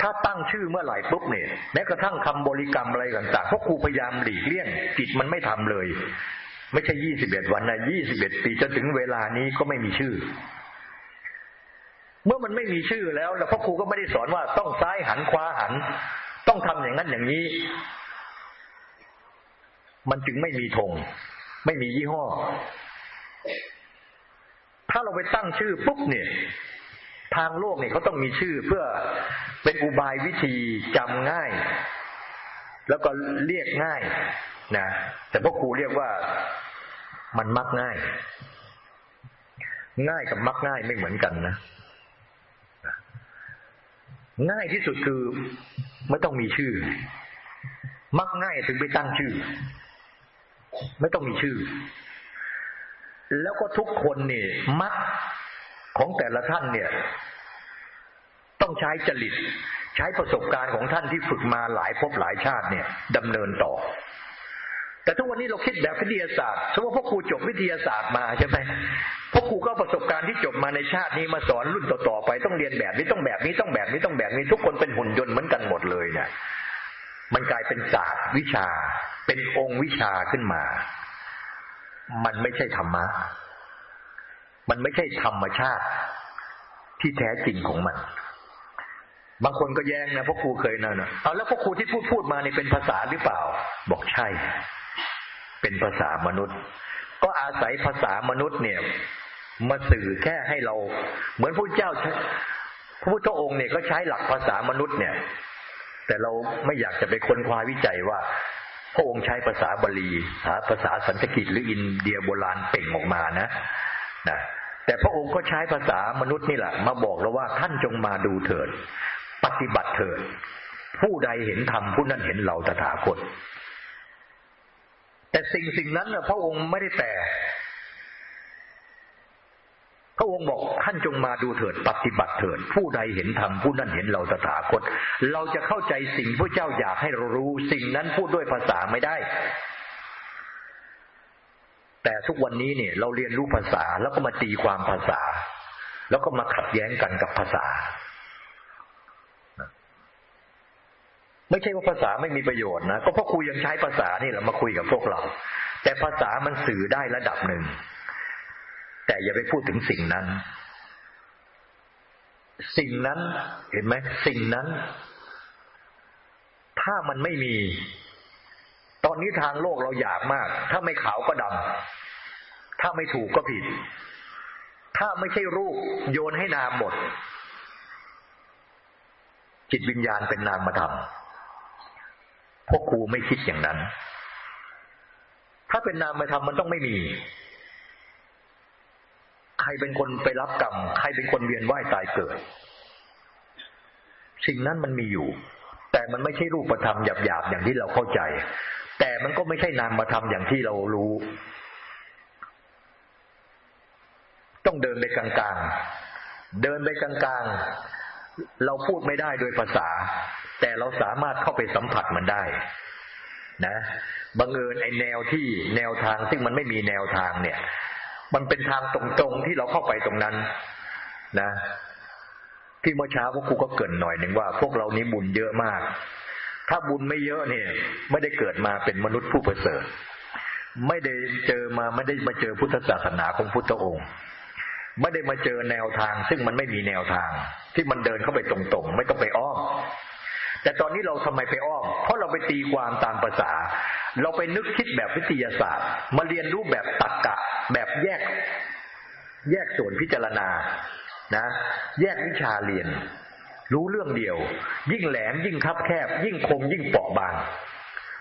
ถ้าตั้งชื่อเมื่อไหร่ปุ๊บเนี่ยแม้กระทั่งคำบริกรรมอะไรต่างๆพวกครูพยายามหลีกเลี่ยงจิตมันไม่ทำเลย ไม่ใช่ยี่สิบเอ็ดวันนะยี่สิบเอ็ดปีจนถึงเวลานี้ก็ไม่มีชื่อเมื่อมันไม่มีชื่อแล้วแล้วพ่อครูก็ไม่ได้สอนว่าต้องซ้ายหันขวาหัน ต้องทำอย่างนั้นอย่างนี้ มันจึงไม่มีธงไม่มียี่ห้อ ถ้าเราไปตั้งชื่อปุ๊บเนี่ย ทางโลกเนี่ยเขาต้องมีชื่อเพื่อเป็นอุบายวิธีจำง่าย แล้วก็เรียกง่ายนะแต่พวกครูเรียกว่ามันมักง่าย ง่ายกับมักง่ายไม่เหมือนกันนะ ง่ายที่สุดคือไม่ต้องมีชื่อ มักง่ายถึงไปตั้งชื่อ ไม่ต้องมีชื่อ แล้วก็ทุกคนเนี่ยมักของแต่ละท่านเนี่ย ต้องใช้จริต ใช้ประสบการณ์ของท่านที่ฝึกมาหลายภพหลายชาติเนี่ยดำเนินต่อ แต่ทุกวันนี้เราคิดแบบวิทยาศาสตร์สมมติพ่อครูจบวิทยาศาสตร์มาใช่ไหมพ่อครูก็ประสบการณ์ที่จบมาในชาตินี้มาสอนรุ่นต่อๆไปต้องเรียนแบบนี้ต้องแบบนี้ต้องแบบนี้ต้องแบบนี้ ทุกคนเป็นหุ่นยนต์เหมือนกันหมดเลยเนี่ยมันกลายเป็นศาสตร์วิชา เป็นองค์วิชาขึ้นมา มันไม่ใช่ธรรมะ มันไม่ใช่ธรรมชาติที่แท้จริงของมัน บางคนก็แย้งนะพ่อครูเคยนั่นนะเอาแล้วพ่อครูที่พูดพูดมานี่เป็นภาษาหรือเปล่า บอกใช่ เป็นภาษามนุษย์ ก็อาศัยภาษามนุษย์เนี่ย มาสื่อแค่ให้เรา เหมือนพระเจ้าพระพุทธองค์เนี่ยก็ใช้หลักภาษามนุษย์เนี่ย แต่เราไม่อยากจะไปค้นคว้าวิจัยว่าพระองค์ใช้ภาษาบาลีภาษาสันสกฤตหรืออินเดียโบราณเป่งออกมานะนะ แต่พระองค์ก็ใช้ภาษามนุษย์นี่แหละมาบอกเราว่าท่านจงมาดูเถิด ปฏิบัติเถิด ผู้ใดเห็นธรรมผู้นั้นเห็นเราตถาคต แต่สิ่งสิ่งนั้นนะพระองค์ไม่ได้แต่ พระองค์บอกท่านจงมาดูเถิดปฏิบัติเถิด ผู้ใดเห็นธรรมผู้นั้นเห็นเราตถาคต เราจะเข้าใจสิ่งพระเจ้าอยากให้เรารู้ สิ่งนั้นพูดด้วยภาษาไม่ได้ แต่ทุกวันนี้เนี่ย เราเรียนรู้ภาษาแล้วก็มาตีความภาษา แล้วก็มาขัดแย้งกันกับภาษา ไม่ใช่ว่าภาษาไม่มีประโยชน์นะก็เพราะครูยังใช้ภาษานี่แหละมาคุยกับพวกเรา แต่ภาษามันสื่อได้ระดับหนึ่ง แต่อย่าไปพูดถึงสิ่งนั้น สิ่งนั้นเห็นไหมสิ่งนั้น ถ้ามันไม่มี ตอนนี้ทางโลกเราอยากมาก ถ้าไม่ขาวก็ดำถ้าไม่ถูกก็ผิด ถ้าไม่ใช่รูปโยนให้นามหมดจิตวิญญาณเป็นนามธรรม พวกครูไม่คิดอย่างนั้น ถ้าเป็นนามธรรมมันต้องไม่มี ใครเป็นคนไปรับกรรม ใครเป็นคนเวียนว่ายตายเกิด สิ่งนั้นมันมีอยู่ แต่มันไม่ใช่รูปธรรมหยาบๆอย่างที่เราเข้าใจ แต่มันก็ไม่ใช่นามธรรมอย่างที่เรารู้ ต้องเดินไปกลางๆ เดินไปกลางๆ เราพูดไม่ได้โดยภาษา แต่เราสามารถเข้าไปสัมผัสมันได้นะบังเอิญไอแนวที่แนวทางซึ่งมันไม่มีแนวทางเนี่ย มันเป็นทางตรงๆที่เราเข้าไปตรงนั้น นะ ที่เมื่อเช้าพวกครูก็เกินหน่อยหนึ่งว่า พวกเรานี้บุญเยอะมาก ถ้าบุญไม่เยอะเนี่ย ไม่ได้เกิดมาเป็นมนุษย์ผู้ประเสริฐ ไม่ได้เจอมาไม่ได้มาเจอพุทธศาสนาของพุทธองค์ ไม่ได้มาเจอแนวทาง ซึ่งมันไม่มีแนวทาง ที่มันเดินเข้าไปตรงๆ ไม่ต้องไปอ้อม แต่ตอนนี้เราทำไมไปอ้อม เพราะเราไปตีความตามภาษา เราไปนึกคิดแบบวิทยาศาสตร์ มาเรียนรู้แบบตรรกกะ แบบแยก แยกส่วนพิจารณา นะ แยกวิชาเรียน รู้เรื่องเดียว ยิ่งแหลมยิ่งคับแคบ ยิ่งคมยิ่งเปราะบาง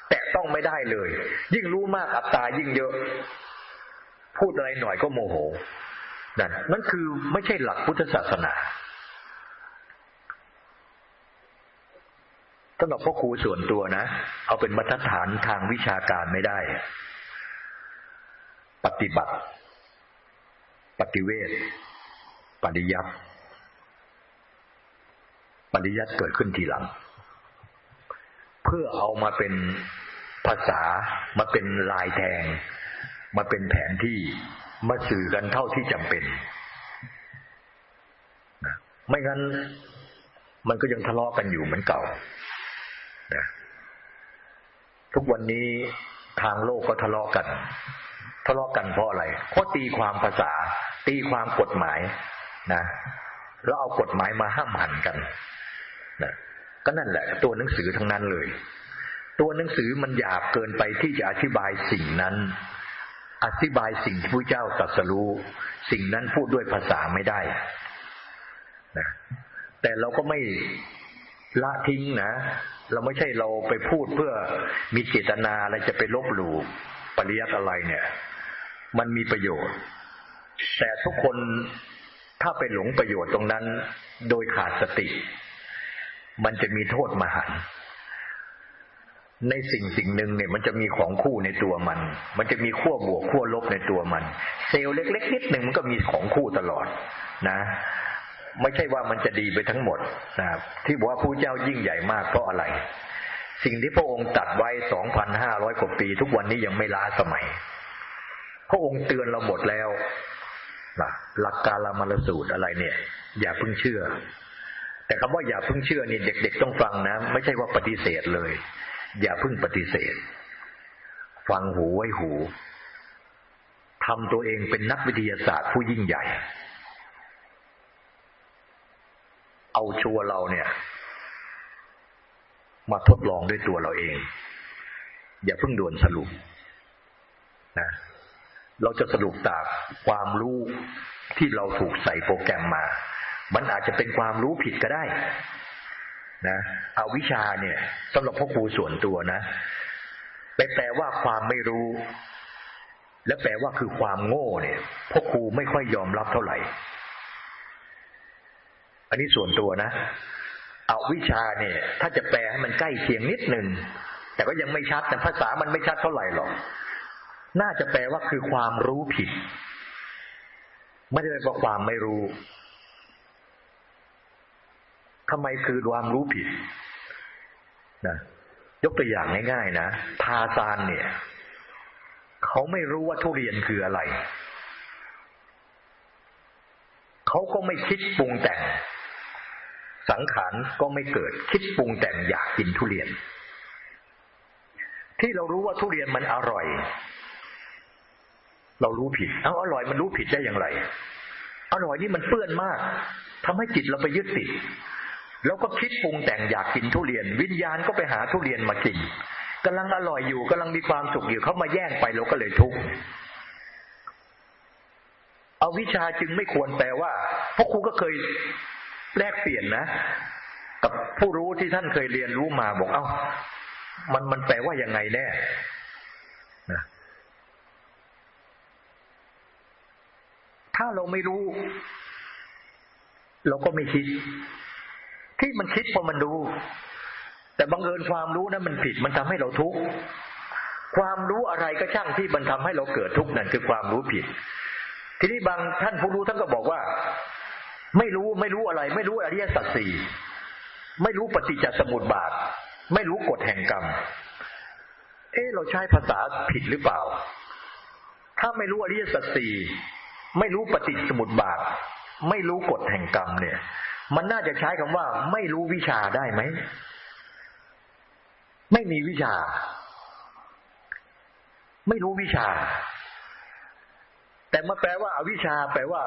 แตะต้องไม่ได้เลย ยิ่งรู้มากอัตตายิ่งเยอะ พูดอะไรหน่อยก็โมโหนั่นนั่นคือไม่ใช่หลักพุทธศาสนา สำหรับพ่อครูส่วนตัวนะ เอาเป็นมาตรฐานทางวิชาการไม่ได้ ปฏิบัติ ปฏิเวทปฏิยัติปฏิยัติเกิดขึ้นทีหลัง เพื่อเอามาเป็นภาษามาเป็นลายแทง มาเป็นแผนที่มาสื่อกันเท่าที่จำเป็น ไม่งั้นมันก็ยังทะเลาะกันอยู่เหมือนเก่า ทุกวันนี้ทางโลกก็ทะเลาะกัน ทะเลาะกันเพราะอะไรเพราะตีความภาษา ตีความกฎหมายนะแล้วเอากฎหมายมาห้ามหันกันนะก็นั่นแหละ ตัวหนังสือทั้งนั้นเลย ตัวหนังสือมันหยาบเกินไปที่จะอธิบายสิ่งนั้น อธิบายสิ่งที่พระเจ้าตรัสรู้ สิ่งนั้นพูดด้วยภาษาไม่ได้นะแต่เราก็ไม่ ละทิ้งนะ เราไม่ใช่เราไปพูดเพื่อมีเจตนาอะไรจะไปลบหลู่ปริยัติอะไรเนี่ย มันมีประโยชน์ แต่ทุกคนถ้าไปหลงประโยชน์ตรงนั้น โดยขาดสติ มันจะมีโทษมหันในสิ่งสิ่งหนึ่งเนี่ยมันจะมีของคู่ในตัวมัน มันจะมีขั้วบวกขั้วลบในตัวมัน เซลล์เล็ก ๆ นิดหนึ่งมันก็มีของคู่ตลอดนะ ไม่ใช่ว่ามันจะดีไปทั้งหมดนะครับที่บอกว่าผู้เจ้ายิ่งใหญ่มากเพราะอะไร สิ่งที่พระองค์ตัดไว้สองพันห้าร้อยกว่าปี ทุกวันนี้ยังไม่ล้าสมัย พระองค์เตือนเราหมดแล้วหลักการละมรสูตรอะไรเนี่ย อย่าเพิ่งเชื่อ แต่คำว่าอย่าเพิ่งเชื่อนี่เด็ก ๆ ต้องฟังนะ ไม่ใช่ว่าปฏิเสธเลย อย่าเพิ่งปฏิเสธ ฟังหูไว้หูทำตัวเองเป็นนักวิทยาศาสตร์ผู้ยิ่งใหญ่ เอาชัวเราเนี่ย มาทดลองด้วยตัวเราเอง อย่าเพิ่งด่วนสรุปนะเราจะสรุปจากความรู้ที่เราถูกใส่โปรแกรมมา มันอาจจะเป็นความรู้ผิดก็ได้ นะเอาวิชาเนี่ยสำหรับพ่อครูส่วนตัวนะไปแปลว่าความไม่รู้ และแปลว่าคือความโง่เนี่ยพ่อครูไม่ค่อยยอมรับเท่าไหร่ อันนี้ส่วนตัวนะเอาวิชาเนี่ย ถ้าจะแปลให้มันใกล้เคียงนิดหนึ่งแต่ก็ยังไม่ชัดแต่ภาษามันไม่ชัดเท่าไหร่หรอก น่าจะแปลว่าคือความรู้ผิด ไม่ได้แปลว่าความไม่รู้ทำไมคือความรู้ผิดนะยกตัวอย่างง่ายๆนะทาซานเนี่ย เขาไม่รู้ว่าทุเรียนคืออะไร เขาก็ไม่คิดปรุงแต่ง สังขารก็ไม่เกิด คิดปรุงแต่งอยากกินทุเรียน ที่เรารู้ว่าทุเรียนมันอร่อย เรารู้ผิด เอาอร่อยมันรู้ผิดได้อย่างไร อร่อยนี่มันเปื้อนมากทำให้จิตเราไปยึดติดแล้วก็คิดปรุงแต่งอยากกินทุเรียน วิญญาณก็ไปหาทุเรียนมากินกำลังอร่อยอยู่กำลังมีความสุขอยู่เขามาแย่งไปเราก็เลยทุกข์เอาวิชาจึงไม่ควรแปลว่าเพราะครูก็เคย แลกเปลี่ยนนะ กับผู้รู้ที่ท่านเคยเรียนรู้มาบอก เอา้า มันมันแปลว่ายังไงแน่นะถ้าเราไม่รู้ เราก็ไม่คิด ที่มันคิดเพราะมันรู้ แต่บังเอิญความรู้นั้นมันผิด มันทำให้เราทุกข์ความรู้อะไรก็ช่างที่มันทำให้เราเกิดทุกข์นั่นคือความรู้ผิด ทีนี้บางท่านผู้รู้ท่านก็บอกว่า ไม่รู้ไม่รู้อะไร ไม่รู้อริยสัจสี่ไม่รู้ปฏิจจสมุปบาท ไม่รู้กฎแห่งกรรม เอ๊เราใช้ภาษาผิดหรือเปล่า ถ้าไม่รู้อริยสัจสี่ไม่รู้ปฏิจจสมุปบาท ไม่รู้กฎแห่งกรรมเนี่ย มันน่าจะใช้คำว่า ไม่รู้วิชาได้ไหมไม่มีวิชา ไม่รู้วิชา แต่มาแปลว่าอาวิชาแปลว่า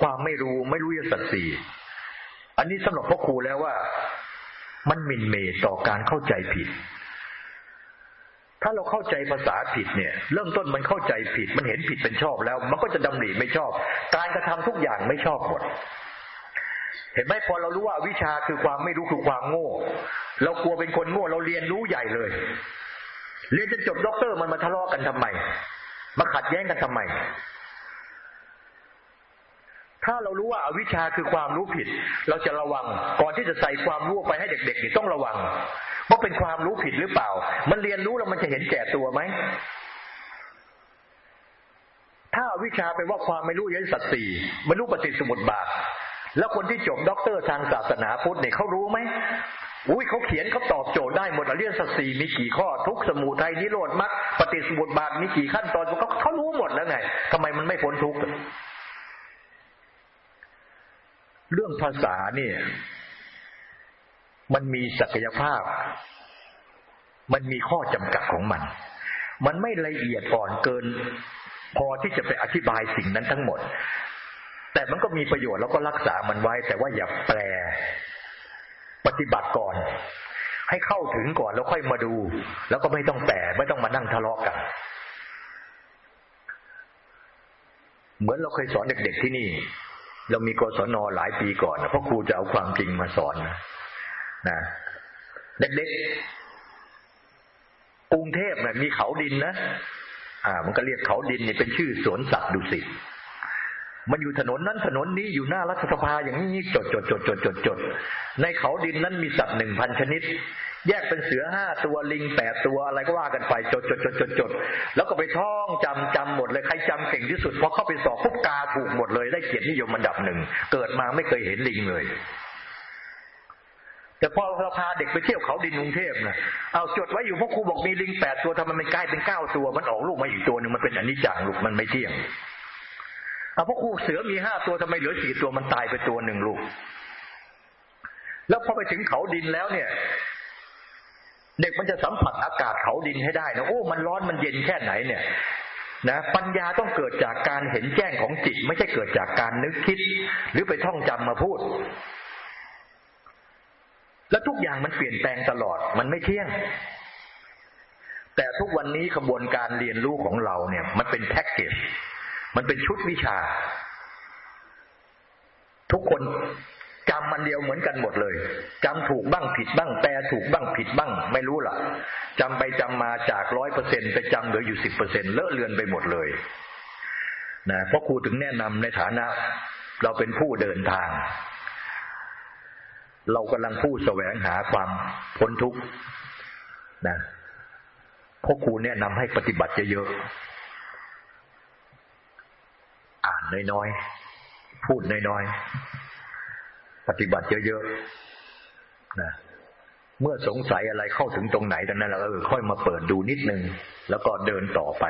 ความไม่รู้ไม่รู้ยสัตสีอันนี้สำหรับพ่อครูแล้วว่า มันมินเมต่อการเข้าใจผิด ถ้าเราเข้าใจภาษาผิดเนี่ย เริ่มต้นมันเข้าใจผิด มันเห็นผิดเป็นชอบแล้ว มันก็จะดำริไม่ชอบ การกระทำทุกอย่างไม่ชอบหมดเห็นไหมพอเรารู้ว่าวิชาคือความไม่รู้คือความโง่ เรากลัวเป็นคนโง่ เราเรียนรู้ใหญ่เลย เรียนจนจบด็อกเตอร์มันมาทะเลาะกันทำไม มาขัดแย้งกันทำไม ถ้าเรารู้ว่าอวิชชาคือความรู้ผิด เราจะระวัง ก่อนที่จะใส่ความรู้ไปให้เด็กๆนี่ต้องระวังว่าเป็นความรู้ผิดหรือเปล่า มันเรียนรู้แล้วมันจะเห็นแก่ตัวไหมอวิชชาแปลว่าความไม่รู้อริยสัจสี่ไม่รู้ปฏิจจสมุปบาท แล้วคนที่จบด็อกเตอร์ทางศาสนาพุทธเนี่ยเขารู้ไหมอุ้ยเขาเขียนเขาตอบโจทย์ได้หมดอริยสัจสี่มีกี่ข้อ ทุกข์สมุทัยนิโรธมรรคปฏิจจสมุปบาทมีกี่ขั้นตอนเขาเขารู้หมดแล้วไงทำไมมันไม่พ้นทุกข์ เรื่องภาษาเนี่ย มันมีศักยภาพ มันมีข้อจำกัดของมัน มันไม่ละเอียดอ่อนเกิน พอที่จะไปอธิบายสิ่งนั้นทั้งหมด แต่มันก็มีประโยชน์แล้วก็รักษามันไว้ แต่ว่าอย่าแปล ปฏิบัติก่อน ให้เข้าถึงก่อนแล้วค่อยมาดู แล้วก็ไม่ต้องแปลไม่ต้องมานั่งทะเลาะกันเหมือนเราเคยสอนเด็กๆที่นี่ เรามีกศนหลายปีก่อนเพราะครูจะเอาความจริงมาสอนนะนะเด็กๆกรุงเทพเนี่ยมีเขาดินนะอ่า มันก็เรียกเขาดินเนี่ยเป็นชื่อสวนสัตว์ดุสิตมันอยู่ถนนนั้นถนนนี้อยู่หน้ารัฐสภาอย่างนี้จดจดจดจดจดจดในเขาดินนั้นมีสัตว์หนึ่งพันชนิด แยกเป็นเสือห้าตัวลิงแปดตัวอะไรก็ว่ากันไปจดจดจดจดจดแล้วก็ไปท่องจำจำหมดเลยใครจำเก่งที่สุดพอเข้าไปสอบคุบกาถูกหมดเลยได้เกียรตินิยมอันดับหนึ่งเกิดมาไม่เคยเห็นลิงเลย แต่พอเราพาเด็กไปเที่ยวเขาดินกรุงเทพนะเอาจดไว้อยู่พวกครูบอกมีลิงแปดตัวทำไมมันกลายเป็นเก้าตัว มันออกลูกมาอีกตัวหนึ่งมันเป็นอนิจจังลูกมันไม่เที่ยงเอาพวกครูเสือมีห้าตัวทำไมเหลือสี่ตัวมันตายไปตัวหนึ่งลูกแล้วพอไปถึงเขาดินแล้วเนี่ย เด็กมันจะสัมผัสอากาศเขาดินให้ได้นะโอ้ มันร้อนมันเย็นแค่ไหนเนี่ยนะปัญญาต้องเกิดจากการเห็นแจ้งของจิต ไม่ใช่เกิดจากการนึกคิด หรือไปท่องจำมาพูด แล้วทุกอย่างมันเปลี่ยนแปลงตลอดมันไม่เที่ยง แต่ทุกวันนี้ขบวนการเรียนรู้ของเราเนี่ย มันเป็นแพ็กเกจมันเป็นชุดวิชา ทุกคน จำมันเดียวเหมือนกันหมดเลยจำถูกบ้างผิดบ้างแปลถูกบ้างผิดบ้าง ไม่รู้ล่ะจำไปจำมาจากร้อยเปอร์เซ็นไปจำเหลืออยู่สิบเปอร์เซ็นเลอะเลือนไปหมดเลยนะเพราะครูถึงแนะนำในฐานะ เราเป็นผู้เดินทาง เรากำลังผู้แสวงหาความพ้นทุกข์นะพราะครูแนะนำให้ปฏิบัติเยอะๆอ่านน้อยๆพูดน้อยๆ ปฏิบัติเยอะๆนะเมื่อสงสัยอะไรเข้าถึงตรงไหนตอนนั้นเราเออค่อยมาเปิดดูนิดนึง แล้วก็เดินต่อไป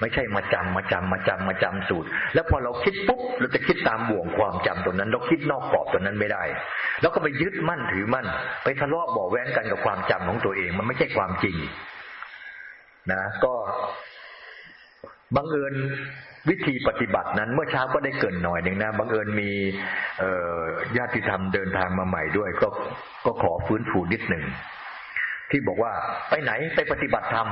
ไม่ใช่มาจำมาจำมาจำมาจำสูตร แล้วพอเราคิดปุ๊บเราจะคิดตามบ่วงความจำตรงนั้น เราคิดนอกกรอบตรงนั้นไม่ได้ แล้วก็ไปยึดมั่นถือมั่น ไปทะเลาะบ่อแว้งกันกับความจำของตัวเอง มันไม่ใช่ความจริง นะ ก็บังเอิญ วิธีปฏิบัตินั้นเมื่อเช้าก็ได้เกินหน่อยหนึ่งนะบังเอิญมีญาติธรรมเดินทางมาใหม่ด้วย ก็ก็ขอฟื้นฟูนิดหนึ่งที่บอกว่าไปไหนไปปฏิบัติธรรม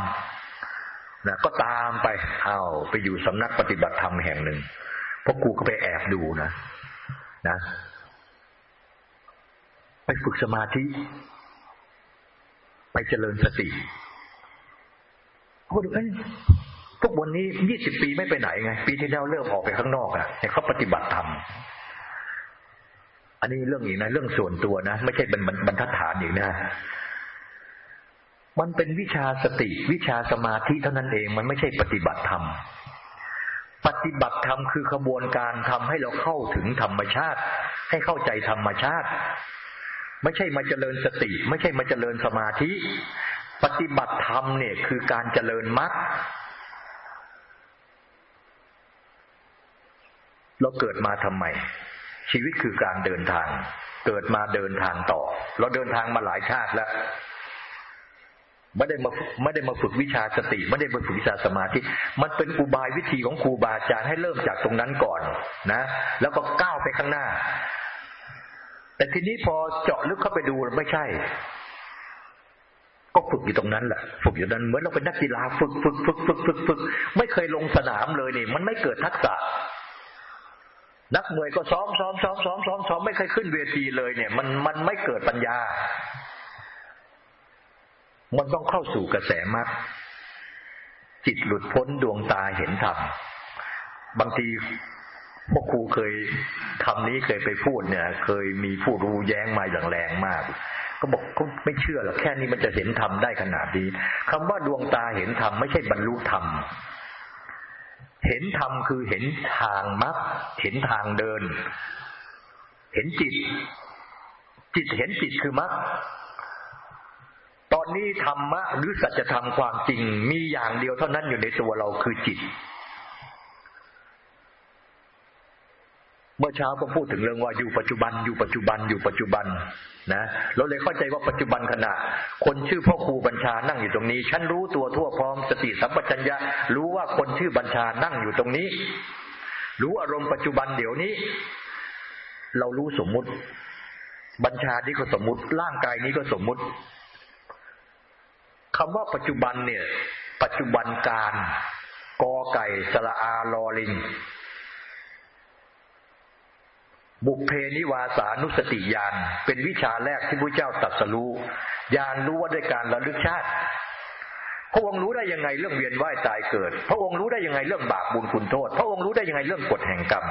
นะก็ตามไปเอาไปอยู่สำนักปฏิบัติธรรมแห่งหนึ่งพราะกูก็ไปแอบดูนะนะไปฝึกสมาธิ ไปเจริญสติเขาดูเอ้ย ทุกวันนี้ยี่สิบปีไม่ไปไหนไง ปีที่แล้วเริ่มออกไปข้างนอกอะให้เขาปฏิบัติธรรมอันนี้เรื่องอีกนะ เรื่องส่วนตัวนะ ไม่ใช่บรรทัดฐานอีกนะ มันเป็นวิชาสติ วิชาสมาธิเท่านั้นเองมันไม่ใช่ปฏิบัติธรรมปฏิบัติธรรมคือขบวนการทำให้เราเข้าถึงธรรมชาติ ให้เข้าใจธรรมชาติ ไม่ใช่มาเจริญสติ ไม่ใช่มาเจริญสมาธิ ปฏิบัติธรรมเนี่ยคือการเจริญมรรค เราเกิดมาทำไม ชีวิตคือการเดินทาง เกิดมาเดินทางต่อ เราเดินทางมาหลายชาติแล้วไม่ได้มาไม่ได้มาฝึกวิชาสติ ไม่ได้มาฝึกวิชาสมาธิมันเป็นอุบายวิธีของครูบาอาจารย์ให้เริ่มจากตรงนั้นก่อนนะ แล้วก็ก้าวไปข้างหน้า แต่ทีนี้พอเจาะลึกเข้าไปดูไม่ใช่ ก็ฝึกอยู่ตรงนั้นแหละฝึกอยู่นั้นเหมือนเราเป็นนักกีฬาฝึกฝึกฝึกฝึกฝึกฝึกไม่เคยลงสนามเลยนี่ มันไม่เกิดทักษะ นักมวยก็ซ้อมซ้อมซ้อมซ้อมซ้อมซ้อมไม่เคยขึ้นเวทีเลยเนี่ย มันมันไม่เกิดปัญญา มันต้องเข้าสู่กระแสมรรคจิตหลุดพ้นดวงตาเห็นธรรมบางทีพวกครูเคยคำนี้เคยไปพูดเนี่ย เคยมีผู้รู้แย้งมาอย่างแรงมาก ก็บอกก็ไม่เชื่อหรอกแค่นี้มันจะเห็นธรรมได้ขนาดนี้คำว่าดวงตาเห็นธรรมไม่ใช่บรรลุธรรม เห็นธรรมคือเห็นทางมรรคเห็นทางเดิน เห็นจิต จิตเห็นจิตคือมรรคตอนนี้ธรรมะหรือสัจธรรมความจริงมีอย่างเดียวเท่านั้นอยู่ในตัวเราคือจิต เมื่อเช้าก็พูดถึงเรื่องว่าอยู่ปัจจุบันอยู่ปัจจุบันอยู่ปัจจุบันนะเราเลยเข้าใจว่าปัจจุบันขณะ คนชื่อพ่อครูบัญชานั่งอยู่ตรงนี้ ฉันรู้ตัวทั่วพร้อมสติสัมปชัญญะรู้ว่าคนชื่อบัญชานั่งอยู่ตรงนี้ รู้อารมณ์ปัจจุบันเดี๋ยวนี้ เรารู้สมมุติ บัญชานี้ก็สมมุติ ร่างกายนี้ก็สมมุติคำว่าปัจจุบันเนี่ย ปัจจุบันการกอไก่สระอาลอลิง บุพเพนิวาสานุสติญาณเป็นวิชาแรกที่พระเจ้าตรัสรู้ญาณรู้ว่าด้วยการระลึกชาติ พระองค์รู้ได้ยังไงเรื่องเวียนว่ายตายเกิด พระองค์รู้ได้ยังไงเรื่องบาปบุญคุณโทษ พระองค์รู้ได้ยังไงเรื่องกฎแห่งกรรม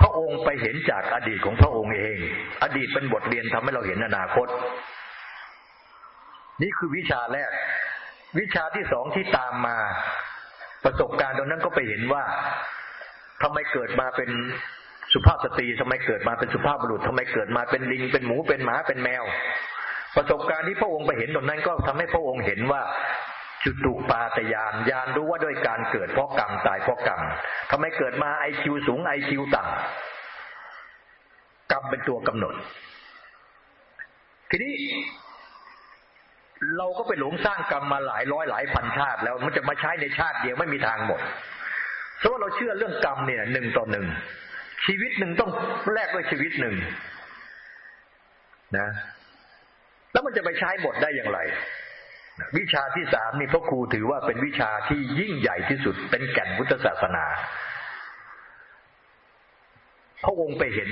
พระองค์ไปเห็นจากอดีตของพระองค์เอง อดีตเป็นบทเรียนทำให้เราเห็นอนาคต นี่คือวิชาแรก วิชาที่สองที่ตามมา ประสบการณ์ตรงนั้นก็ไปเห็นว่าทำไมเกิดมาเป็น สุภาพสตรีทำไมเกิดมาเป็นสุภาพบุรุษทำไมเกิดมาเป็นลิงเป็นหมูเป็นหมาเป็นแมว ประสบการณ์ที่พระองค์ไปเห็นตรงนั้นก็ทำให้พระองค์เห็นว่าจุตุปาตยานยานรู้ว่าด้วยการเกิดเพราะกรรมตายเพราะกรรมทำไมเกิดมาไอคิวสูงไอคิวต่ำกรรมเป็นตัวกำหนด ทีนี้ เราก็ไปหลงสร้างกรรมมาหลายร้อยหลายพันชาติแล้วมันจะมาใช้ในชาติเดียวไม่มีทางหมดเพราะว่าเราเชื่อเรื่องกรรมเนี่ยหนึ่งต่อหนึ่ง ชีวิตหนึ่งต้องแลกด้วยชีวิตหนึ่งนะ แล้วมันจะไปใช้หมดได้อย่างไร วิชาที่สามนี่พ่อครูถือว่าเป็นวิชาที่ยิ่งใหญ่ที่สุด เป็นแก่นพุทธศาสนาพระองค์ไปเห็น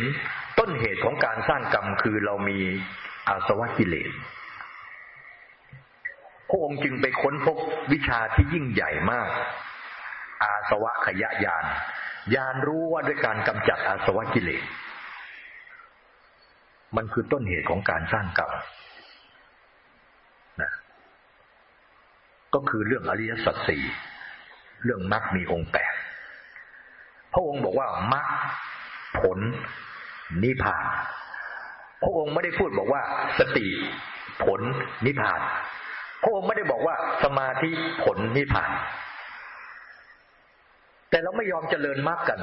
ต้นเหตุของการสร้างกรรมคือเรามีอาสวะกิเลส พระองค์จึงไปค้นพบวิชาที่ยิ่งใหญ่มาก อาสวะขยะยาน ญาณรู้ว่าด้วยการกำจัดอาสวะกิเลส มันคือต้นเหตุของการสร้างกรรมนะก็คือเรื่องอริยสัจสี่เรื่องมรรคมีองค์แปดพระองค์บอกว่ามรรคผลนิพพาน พระองค์ไม่ได้พูดบอกว่า สติผลนิพพาน พระองค์ไม่ได้บอกว่าสมาธิผลนิพพาน แต่เราไม่ยอมเจริญมากกัน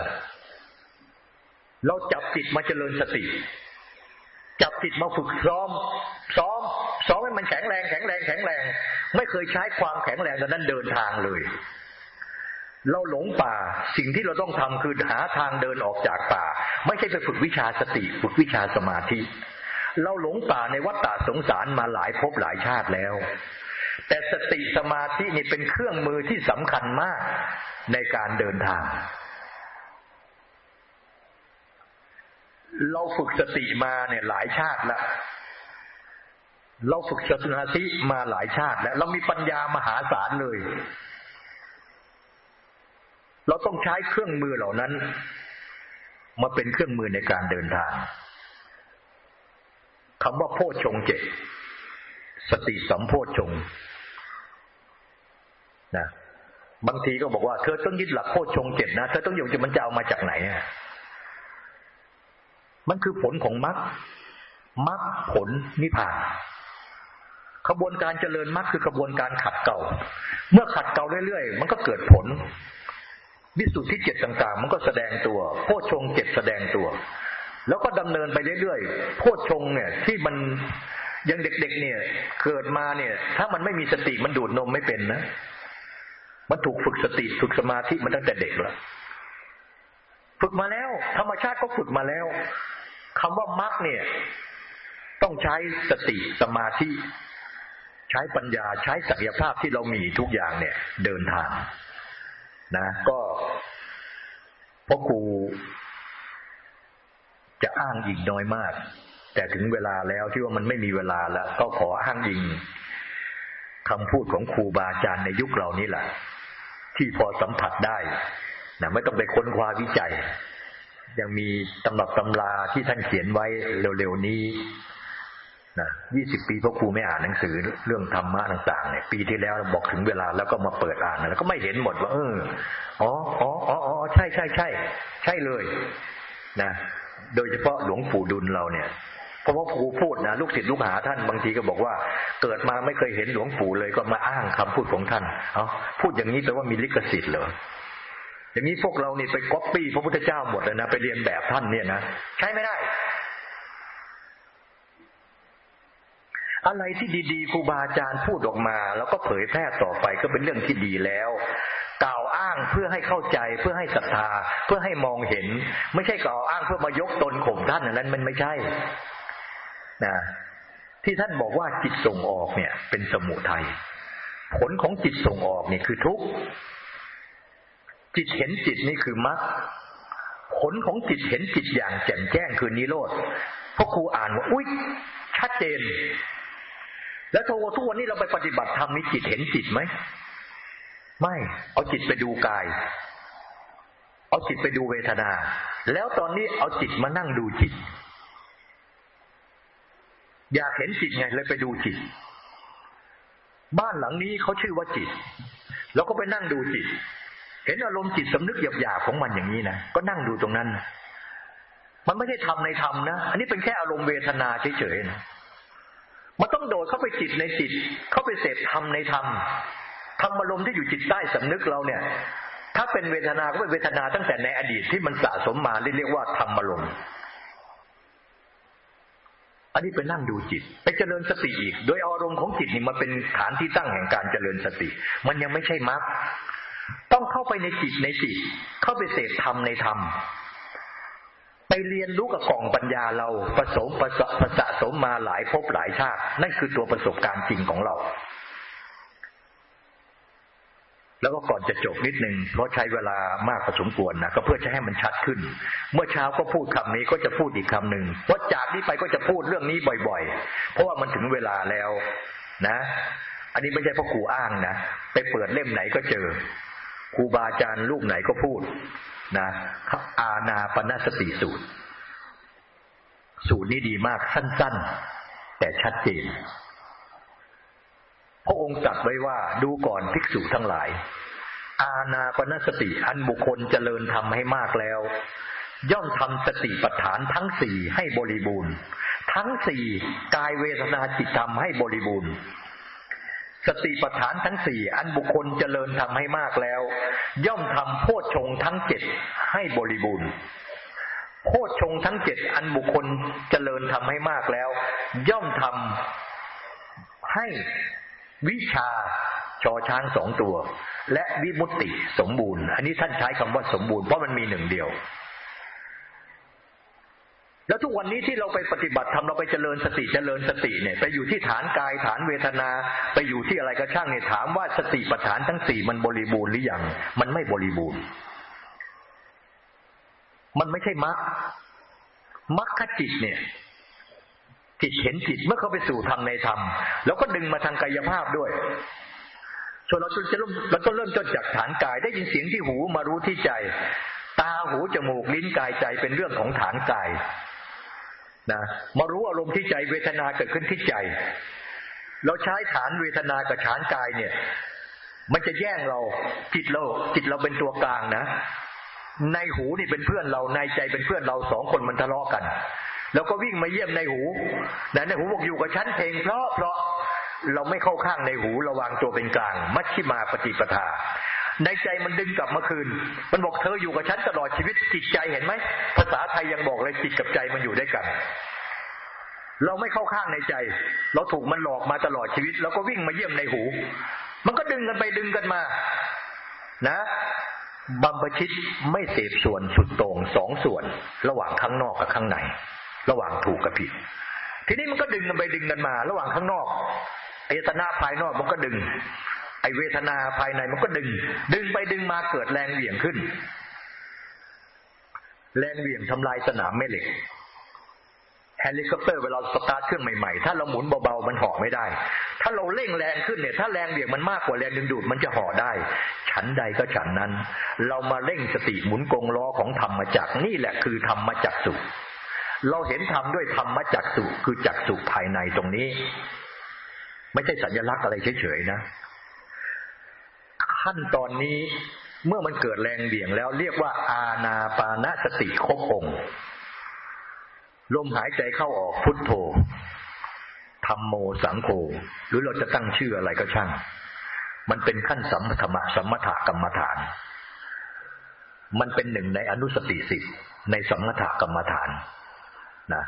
เราจับจิตมาเจริญสติ จับจิตมาฝึกซ้อม ซ้อม ซ้อมให้มันแข็งแรงแข็งแรงแข็งแรง ไม่เคยใช้ความแข็งแรงนั้นเดินทางเลย เราหลงป่า สิ่งที่เราต้องทำคือหาทางเดินออกจากป่า ไม่ใช่ไปฝึกวิชาสติฝึกวิชาสมาธิ เราหลงป่าในวัฏฏะสงสารมาหลายภพหลายชาติแล้ว แต่สติสมาธินี่เป็นเครื่องมือที่สำคัญมากในการเดินทาง เราฝึกสติมาเนี่ยหลายชาติแล้วเราฝึกสมาธิมาหลายชาติ แล้ว เรามีปัญญามหาศาลเลย เราต้องใช้เครื่องมือเหล่านั้น มาเป็นเครื่องมือในการเดินทางคำว่าโพชฌงเจ็ดสติสัมโพชฌง นะบางทีก็บอกว่าเธอต้องยึดหลักโพชงเจ็ดนะเธอต้องอยู่จะมันจะเอามาจากไหนอะมันคือผลของมรรคมรรคผลนิพพานขบวนการเจริญมรรคคือกระบวนการขัดเก่า เมื่อขัดเก่าเรื่อยๆ มันก็เกิดผล วิสุทธิเจ็ดต่างๆ มันก็แสดงตัว โพชงเจ็ดแสดงตัว แล้วก็ดำเนินไปเรื่อยๆ โพชงเนี่ย ที่มันยังเด็กๆเนี่ย เกิดมาเนี่ย ถ้ามันไม่มีสติมันดูดนมไม่เป็นนะ มันถูกฝึกสติฝึกสมาธิมาตั้งแต่เด็กแล้วฝึกมาแล้ว ธรรมชาติก็ฝึกมาแล้วคำว่ามรรคเนี่ย ต้องใช้สติสมาธิใช้ปัญญาใช้ศักยภาพที่เรามีทุกอย่างเนี่ย เดินทาง นะ ก็พ่อครูจะอ้างอีกน้อยมาก แต่ถึงเวลาแล้วที่ว่ามันไม่มีเวลาแล้ว ก็ขออ้างอิงคำพูดของครูบาอาจารย์ในยุคเรานี้แหละ ที่พอสัมผัสได้นะไม่ต้องไปค้นคว้าวิจัย ยังมีตำรับตำราที่ท่านเขียนไว้เร็วๆนี้นะยี่สิบปีพ่อครูไม่อ่านหนังสือเรื่องธรรมะต่างๆเนี่ยปีที่แล้วบอกถึงเวลาแล้วก็มาเปิดอ่านแล้วก็ไม่เห็นหมดว่าเอออ๋ออ๋ออ๋อใช่ใช่ใช่ใช่เลย นะ โดยเฉพาะหลวงปู่ดุลเราเนี่ย เพราะว่าครูพูดนะลูกศิษย์ลูกหาท่านบางทีก็บอกว่า เกิดมาไม่เคยเห็นหลวงปู่เลยก็มาอ้างคำพูดของท่านเอาพูดอย่างนี้แปลว่ามีลิขสิทธิ์เหรออย่างนี้พวกเรานี่ไปก๊อปปี้พระพุทธเจ้าหมดเลยนะไปเรียนแบบท่านเนี่ยนะใช้ไม่ได้ อะไรที่ดีๆครูบาอาจารย์พูดออกมา แล้วก็เผยแพร่ต่อไปก็เป็นเรื่องที่ดีแล้วกล่าวอ้างเพื่อให้เข้าใจเพื่อให้ศรัทธา เพื่อให้มองเห็น ไม่ใช่กล่าวอ้างเพื่อมายกตนข่มท่านนั้นมันไม่ใช่ นะที่ท่านบอกว่าจิตส่งออกเนี่ย เป็นสมุทัยผลของจิตส่งออกเนี่ยคือทุกข์จิตเห็นจิตนี่คือมรรคผลของจิตเห็นจิตอย่างแจ่มแจ้งคือนิโรธพราะครูอ่านว่า อุ้ยชัดเจน แล้วทุกวันนี้เราไปปฏิบัติธรรมมีจิตเห็นจิตไหม ไม่ เอาจิตไปดูกาย เอาจิตไปดูเวทนา แล้วตอนนี้เอาจิตมานั่งดูจิต อยากเห็นจิตไงเลยไปดูจิต บ้านหลังนี้เขาชื่อว่าจิต แล้วก็ไปนั่งดูจิต เห็นอารมณ์จิตสำนึกหยาบๆของมันอย่างนี้นะก็นั่งดูตรงนั้นมันไม่ได้ทำในธรรมนะ อันนี้เป็นแค่อารมณ์เวทนาเฉยๆนะมันต้องโดดเข้าไปจิตในจิต เข้าไปเสพธรรมในธรรมธรรมอารมณ์ที่อยู่จิตใต้สำนึกเราเนี่ย ถ้าเป็นเวทนาก็เป็นเวทนาตั้งแต่ในอดีตที่มันสะสมมาเรียกว่าธรรมอารมณ์ อันนี้ไปนั่งดูจิต ไปเจริญสติอีก โดยอารมณ์ของจิตนี่มาเป็นฐานที่ตั้งแห่งการเจริญสติ มันยังไม่ใช่มรรคต้องเข้าไปในจิตในจิต เข้าไปเสพธรรมในธรรม ไปเรียนรู้กับกล่องปัญญาเราผสมประสะสมมาหลายภพหลายชาติ นั่นคือตัวประสบการณ์จริงของเรา แล้วก็ก่อนจะจบนิดนึงเพราะใช้เวลามากพอสมควรนะก็เพื่อจะให้มันชัดขึ้น เมื่อเช้าก็พูดคำนี้ก็จะพูดอีกคำหนึ่งเพราะจากนี้ไปก็จะพูดเรื่องนี้บ่อยๆ เพราะว่ามันถึงเวลาแล้วนะ อันนี้ไม่ใช่พ่อครูอ้างนะไปเปิดเล่มไหนก็เจอครูบาอาจารย์ลูกไหนก็พูดนะอาณาปณสติสูตร สูตรนี้ดีมากสั้น ๆ แต่ชัดเจน พระองค์ตรัสไว้ว่าดูก่อนภิกษุทั้งหลาย อาณาปณสติอันบุคคลเจริญทำให้มากแล้ว ย่อมทำสติปัฏฐานทั้งสี่ให้บริบูรณ์ ทั้งสี่กายเวทนาจิตธรรมให้บริบูรณ์สติปัฏฐานทั้งสี่อันบุคคลเจริญทำให้มากแล้ว ย่อมทำโพชฌงทั้งเจ็ดให้บริบูรณ์โพชฌงทั้งเจ็ดอันบุคคลเจริญทำให้มากแล้ว ย่อมทำให้ วิชาชอช้างสองตัว และวิมุตติสมบูรณ์ อันนี้ท่านใช้คำว่าสมบูรณ์เพราะมันมีหนึ่งเดียว แล้วทุกวันนี้ที่เราไปปฏิบัติทำเราไปเจริญสติเจริญสติเนี่ย ไปอยู่ที่ฐานกายฐานเวทนา ไปอยู่ที่อะไรก็ช่างเนี่ยถามว่าสติปัฏฐานทั้งสี่มันบริบูรณ์หรือยังมันไม่บริบูรณ์ มันไม่ใช่มรรคมรรคจิตเนี่ย จิตเห็นจิตเมื่อเขาไปสู่ธรรมในธรรม แล้วก็ดึงมาทางกายภาพด้วยส่วนเราจะเริ่มเราต้องเริ่มต้นจากฐานกาย ได้ยินเสียงที่หูมารู้ที่ใจ ตาหูจมูกลิ้นกายใจเป็นเรื่องของฐานกายนะมารู้อารมณ์ที่ใจเวทนาเกิดขึ้นที่ใจ เราใช้ฐานเวทนากับฐานกายเนี่ย มันจะแย่งเราจิตเราจิตเราเป็นตัวกลางนะในหูนี่เป็นเพื่อนเราในใจเป็นเพื่อนเราสองคนมันทะเลาะกัน แล้วก็วิ่งมาเยี่ยมในหูแต่ในหูบอกอยู่กับฉันเพลงเพราะเพราะเราไม่เข้าข้างในหูระวังตัวเป็นกลาง มัชชิมาปฏิปทา ในใจมันดึงกลับมาคืน มันบอกเธออยู่กับฉันตลอดชีวิตจิตใจเห็นไหมภาษาไทยยังบอกเลยจิตกับใจมันอยู่ด้วยกัน เราไม่เข้าข้างในใจ เราถูกมันหลอกมาตลอดชีวิต แล้วก็วิ่งมาเยี่ยมในหู มันก็ดึงกันไปดึงกันมา นะบรรพชิตไม่เสพส่วนสุดโต่งสองส่วน ระหว่างข้างนอกกับข้างใน ระหว่างถูกกับผิด ทีนี้มันก็ดึงกันไปดึงกันมา ระหว่างข้างนอกอายตนะภายนอกมันก็ดึง ไอ้เวทนาภายในมันก็ดึง ดึงไปดึงมาเกิดแรงเหวี่ยงขึ้น แรงเหวี่ยงทำลายสนามแม่เหล็กเฮลิคอปเตอร์เวลาสตาร์ทเครื่องใหม่ๆ ถ้าเราหมุนเบาๆ มันเหาะไม่ได้ ถ้าเราเร่งแรงขึ้นเนี่ย ถ้าแรงเบี่ยงมันมากกว่าแรงดึงดูดมันจะห่อได้ ฉันใดก็ฉันนั้น เรามาเร่งสติหมุนกงล้อของธรรมจักนี่แหละคือธรรมจักสุ เราเห็นธรรมด้วยธรรมจักสุคือจักสุภายในตรงนี้ ไม่ใช่สัญลักษณ์อะไรเฉยๆนะ ขั้นตอนนี้เมื่อมันเกิดแรงเบี่ยงแล้ว เรียกว่า อาณาปานสติครบองค์ลมหายใจเข้าออกพุทโธธรรมโมสังโฆหรือเราจะตั้งชื่ออะไรก็ช่าง มันเป็นขั้นสัมธรรมสัมมถกรรมฐาน มันเป็นหนึ่งในอนุสติสิทธิ์ในสัมมถกรรมฐาน นะ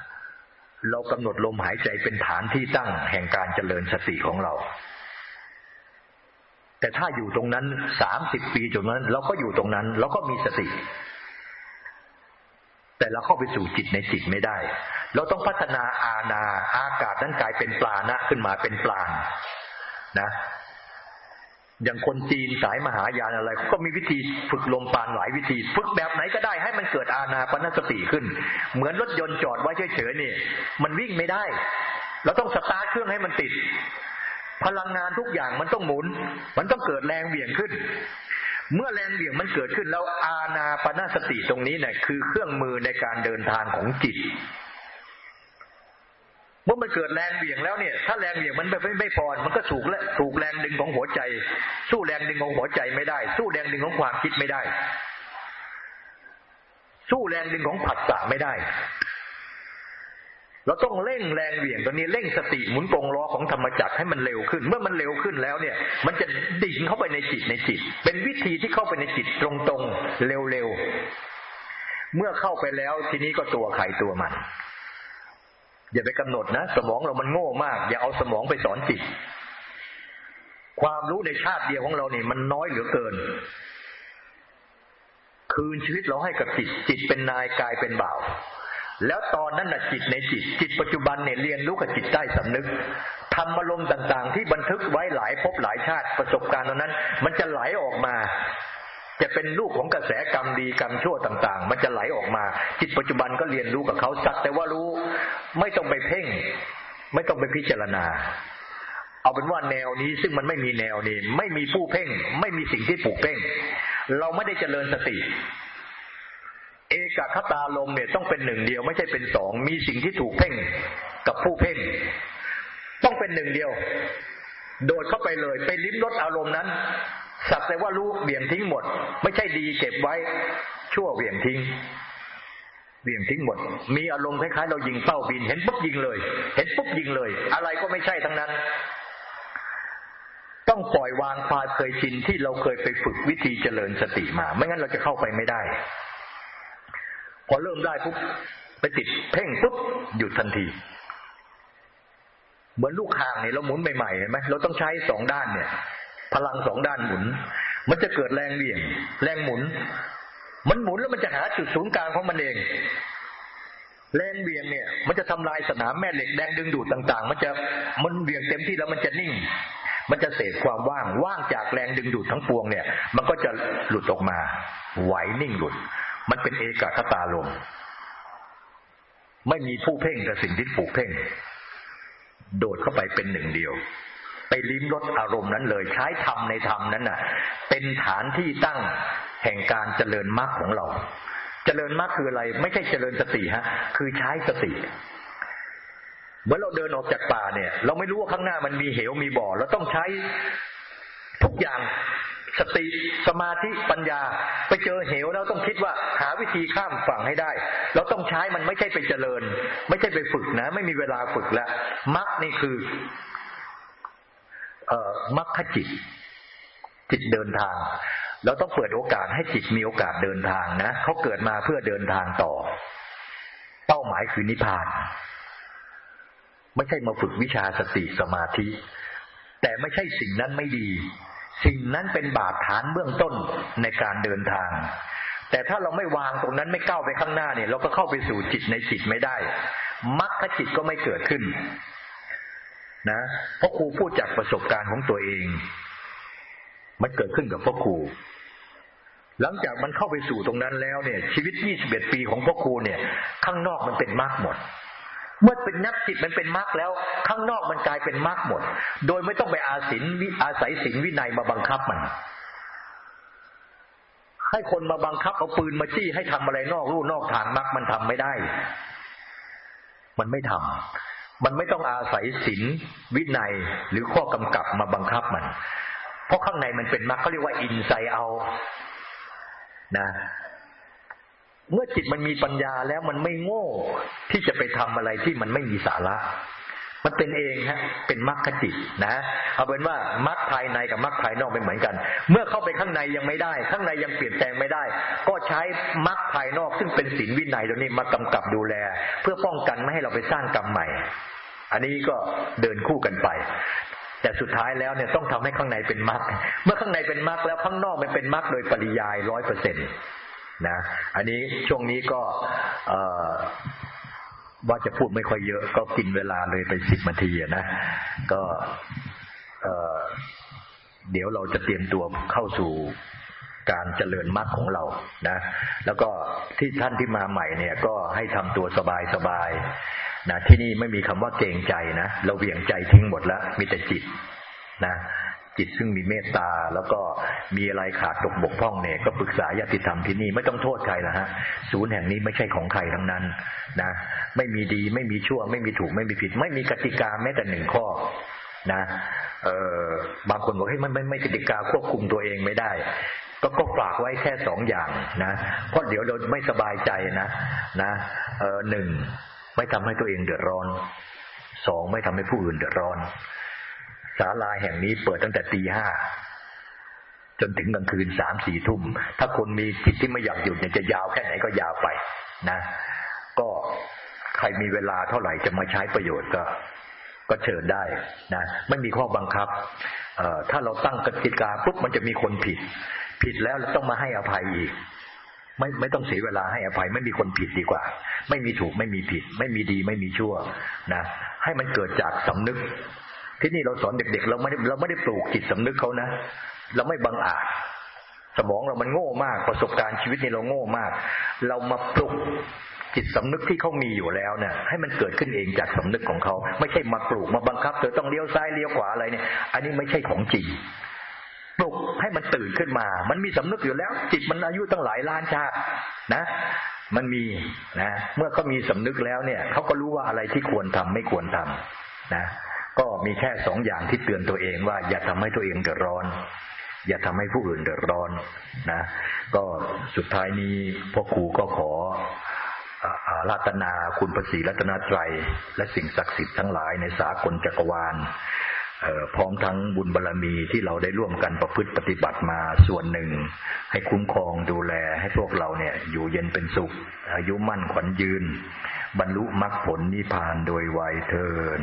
เรากำหนดลมหายใจเป็นฐานที่ตั้งแห่งการเจริญสติของเรา แต่ถ้าอยู่ตรงนั้นสามสิบปีตรงนั้น เราก็อยู่ตรงนั้นเราก็มีสติ แต่เราเข้าไปสู่จิตในจิตไม่ได้ เราต้องพัฒนาอาณาอากาศนั้นกลายเป็นปลานะขึ้นมาเป็นปลานนะ อย่างคนจีนสายมหายานอะไร ก็มีวิธีฝึกลมปานหลายวิธี ฝึกแบบไหนก็ได้ให้มันเกิดอาณาปณสติขึ้น เหมือนรถยนต์จอดไว้เฉยๆนี่ มันวิ่งไม่ได้ เราต้องสตาร์ทเครื่องให้มันติด พลังงานทุกอย่างมันต้องหมุน มันต้องเกิดแรงเหวี่ยงขึ้น เมื่อแรงเหวี่ยงมันเกิดขึ้นแล้วอาณาปณสติตรงนี้เนี่ยคือเครื่องมือในการเดินทางของจิต เมื่อมันเกิดแรงเบี่ยงแล้วเนี่ย ถ้าแรงเบี่ยงมันไม่ไม่พอมันก็ถูกและถูกแรงดึงของหัวใจ สู้แรงดึงของหัวใจไม่ได้ สู้แรงดึงของความคิดไม่ได้ สู้แรงดึงของผัสสะไม่ได้เราต้องเร่งแรงเหวี่ยงตัวนี้เร่งสติหมุนกงล้อของธรรมจักรให้มันเร็วขึ้น เมื่อมันเร็วขึ้นแล้วเนี่ย มันจะดิ่งเข้าไปในจิตในจิต เป็นวิธีที่เข้าไปในจิตตรงๆเร็วๆเมื่อเข้าไปแล้วทีนี้ก็ตัวใครตัวมัน อย่าไปกำหนดนะ สมองเรามันโง่มาก อย่าเอาสมองไปสอนจิต ความรู้ในชาติเดียวของเราเนี่ยมันน้อยเหลือเกิน คืนชีวิตเราให้กับจิต จิตเป็นนายกายเป็นบ่าวแล้วตอนนั้นน่ะจิตในจิต จิตปัจจุบันเนี่ยเรียนรู้กับจิตใต้สำนึกทำอารมณ์ต่าง ๆ ที่บันทึกไว้หลายภพหลายชาติประสบการณ์ตรงนั้น มันจะไหลออกมา จะเป็นลูกของกระแสกรรมดีกรรมชั่วต่าง ๆ มันจะไหลออกมา จิตปัจจุบันก็เรียนรู้กับเขาสักแต่ว่ารู้ ไม่ต้องไปเพ่ง ไม่ต้องไปพิจารณา เอาเป็นว่าแนวนี้ซึ่งมันไม่มีแนวนี้ ไม่มีผู้เพ่ง ไม่มีสิ่งที่ปลูกเพ่ง เราไม่ได้เจริญสติ เอกคตาลมเนี่ยต้องเป็นหนึ่งเดียว ไม่ใช่เป็นสอง มีสิ่งที่ถูกเพ่งกับผู้เพ่ง ต้องเป็นหนึ่งเดียว โดดเข้าไปเลย ไปลิ้มรสอารมณ์นั้น สักแต่ว่ารู้เบี่ยงทิ้งหมด ไม่ใช่ดีเก็บไว้ ชั่วเบี่ยงทิ้งเบี่ยงทิ้งหมด มีอารมณ์คล้ายๆเรายิงเป้าบิน เห็นปุ๊บยิงเลย เห็นปุ๊บยิงเลย อะไรก็ไม่ใช่ทั้งนั้น ต้องปล่อยวางความเคยชินที่เราเคยไปฝึกวิธีเจริญสติมา ไม่งั้นเราจะเข้าไปไม่ได้ พอเริ่มได้ปุ๊บไปติดเพ่งปุ๊บหยุดทันทีเหมือนลูกคางเนี่ยเราหมุนใหม่ๆเห็นไหมเราต้องใช้สองด้านเนี่ย พลังสองด้านหมุน มันจะเกิดแรงเบี่ยง แรงหมุน มันหมุนแล้วมันจะหาจุดศูนย์กลางของมันเอง แรงเบี่ยงเนี่ย มันจะทำลายสนามแม่เหล็กแดงดึงดูดต่าง ๆ มันจะมันเบี่ยงเต็มที่แล้วมันจะนิ่ง มันจะเสพความว่างว่างจากแรงดึงดูดทั้งปวงเนี่ย มันก็จะหลุดออกมา ไหวนิ่งหลุด มันเป็นเอกคตาลมไม่มีผู้เพ่งกับสิ่งที่ผูกเพ่ง โดดเข้าไปเป็นหนึ่งเดียว ไปลิ้มรสอารมณ์นั้นเลย ใช้ธรรมในธรรมนั้นน่ะ เป็นฐานที่ตั้งแห่งการเจริญมรรคของเรา เจริญมรรคคืออะไร ไม่ใช่เจริญสติฮะ คือใช้สติเมื่อเราเดินออกจากป่าเนี่ย เราไม่รู้ว่าข้างหน้ามันมีเหวมีบ่อเราต้องใช้ทุกอย่างสติสมาธิปัญญา ไปเจอเหวแล้วต้องคิดว่าหาวิธีข้ามฝั่งให้ได้ เราต้องใช้มันไม่ใช่ไปเจริญ ไม่ใช่ไปฝึกนะ ไม่มีเวลาฝึกแล้วมรรคนี่คือ มรรคจิต จิตเดินทาง เราต้องเปิดโอกาสให้จิตมีโอกาสเดินทางนะเขาเกิดมาเพื่อเดินทางต่อ เป้าหมายคือนิพพาน ไม่ใช่มาฝึกวิชาสติสมาธิ แต่ไม่ใช่สิ่งนั้นไม่ดี สิ่งนั้นเป็นบาดฐานเบื้องต้นในการเดินทาง แต่ถ้าเราไม่วางตรงนั้นไม่ก้าวไปข้างหน้าเนี่ย เราก็เข้าไปสู่จิตในจิตไม่ได้มรรคจิตก็ไม่เกิดขึ้น นะเพราะครูพูดจากประสบการณ์ของตัวเอง มันเกิดขึ้นกับพ่อครู หลังจากมันเข้าไปสู่ตรงนั้นแล้วเนี่ย ชีวิต 21 ปีของพ่อครูเนี่ย ข้างนอกมันเป็นมากหมด เมื่อเป็นนักจิตมันเป็นมรรคแล้ว ข้างนอกมันกลายเป็นมรรคหมด โดยไม่ต้องไปอาศินอาศัยศีลวินัยมาบังคับมัน ให้คนมาบังคับเอาปืนมาจี้ให้ทำอะไรนอกรูนอกทางมรรคมันทำไม่ได้ มันไม่ทำ มันไม่ต้องอาศัยศีลวินัยหรือข้อกำกับมาบังคับมัน เพราะข้างในมันเป็นมรรคเขาเรียกว่าอินไซเอานะ เมื่อจิตมันมีปัญญาแล้วมันไม่โง่ที่จะไปทำอะไรที่มันไม่มีสาระ มันเป็นเองฮะ เป็นมรรคจิตนะ เอาเป็นว่ามรรคภายในกับมรรคภายนอกเป็นเหมือนกัน เมื่อเข้าไปข้างในยังไม่ได้ ข้างในยังเปลี่ยนแปลงไม่ได้ ก็ใช้มรรคภายนอกซึ่งเป็นศีลวินัยตัวนี้มากำกับดูแล เพื่อป้องกันไม่ให้เราไปสร้างกรรมใหม่ อันนี้ก็เดินคู่กันไปแต่สุดท้ายแล้วเนี่ยต้องทำให้ข้างในเป็นมรรคเมื่อข้างในเป็นมรรคแล้วข้างนอกมันเป็นมรรคโดยปริยายร้อยเปอร์เซ็นต์นะ อันนี้ช่วงนี้ก็ ว่าจะพูดไม่ค่อยเยอะ ก็กินเวลาเลยไปสิบนาทีนะ ก็เดี๋ยวเราจะเตรียมตัวเข้าสู่การเจริญมรรคของเรานะ แล้วก็ที่ท่านที่มาใหม่เนี่ยก็ให้ทำตัวสบายสบายนะที่นี่ไม่มีคำว่าเกรงใจนะ เราเวียงใจทิ้งหมดแล้ว มีแต่จิตนะ จิตซึ่งมีเมตตา แล้วก็มีอะไรขาดตกบกพร่องเนี่ยก็ปรึกษาญาติธรรมที่นี่ไม่ต้องโทษใครละฮะศูนย์แห่งนี้ไม่ใช่ของใครทั้งนั้นนะไม่มีดีไม่มีชั่ว ไม่มีถูกไม่มีผิด ไม่มีกติกาแม้แต่หนึ่งข้อนะเออบางคนบอกให้มันไม่ไม่กติกาควบคุมตัวเองไม่ได้ ก็ก็ฝากไว้แค่สองอย่างนะเพราะเดี๋ยวเราไม่สบายใจนะนะเออหนึ่งไม่ทำให้ตัวเองเดือดร้อนสองไม่ทำให้ผู้อื่นเดือดร้อน ศาลาแห่งนี้เปิดตั้งแต่ตีห้าจนถึงกลางคืนสามสี่ทุ่ม ถ้าคนมีจิตที่ไม่อยากหยุดเนี่ยจะยาวแค่ไหนก็ยาวไปนะ ก็ใครมีเวลาเท่าไหร่จะมาใช้ประโยชน์ก็ ก็เชิญได้นะ ไม่มีข้อบังคับ เอ่อถ้าเราตั้งกติกาปุ๊บมันจะมีคนผิด ผิดแล้วเราต้องมาให้อภัยอีก ไม่ไม่ต้องเสียเวลาให้อภัย ไม่มีคนผิดดีกว่า ไม่มีถูกไม่มีผิด ไม่มีดีไม่มีชั่วนะให้มันเกิดจากสำนึก ที่นี่เราสอนเด็ก ๆ เราไม่ได้เราไม่ได้ปลูกจิตสำนึกเขานะเราไม่บังอาจ สมองเรามันโง่มาก ประสบการณ์ชีวิตนี่เราโง่มาก เรามาปลุกจิตสำนึกที่เขามีอยู่แล้วเนี่ยให้มันเกิดขึ้นเองจากสำนึกของเขา ไม่ใช่มาปลูกมาบังคับเธอต้องเลี้ยวซ้ายเลี้ยวขวาอะไรเนี่ย อันนี้ไม่ใช่ของจริงปลุกให้มันตื่นขึ้นมา มันมีสำนึกอยู่แล้ว จิตมันอายุตั้งหลายล้านชาตินะ มันมีนะ เมื่อเขามีสำนึกแล้วเนี่ยเขาก็รู้ว่าอะไรที่ควรทำไม่ควรทำนะ ก็มีแค่สองอย่างที่เตือนตัวเองว่าอย่าทำให้ตัวเองเดือดร้อน อย่าทำให้ผู้อื่นเดือดร้อนนะ ก็สุดท้ายนี้พ่อครูก็ขอราธนาคุณพระศรีรัตนตรัย และสิ่งศักดิ์สิทธิ์ทั้งหลายในสากลจักรวาลพร้อมทั้งบุญบารรมีที่เราได้ร่วมกันประพฤติปฏิบัติมาส่วนหนึ่ง ให้คุ้มครองดูแลให้พวกเราเนี่ย อยู่เย็นเป็นสุข อายุมั่นขวัญยืน บรรลุมรรคผลนิพพานโดยไวยเทิน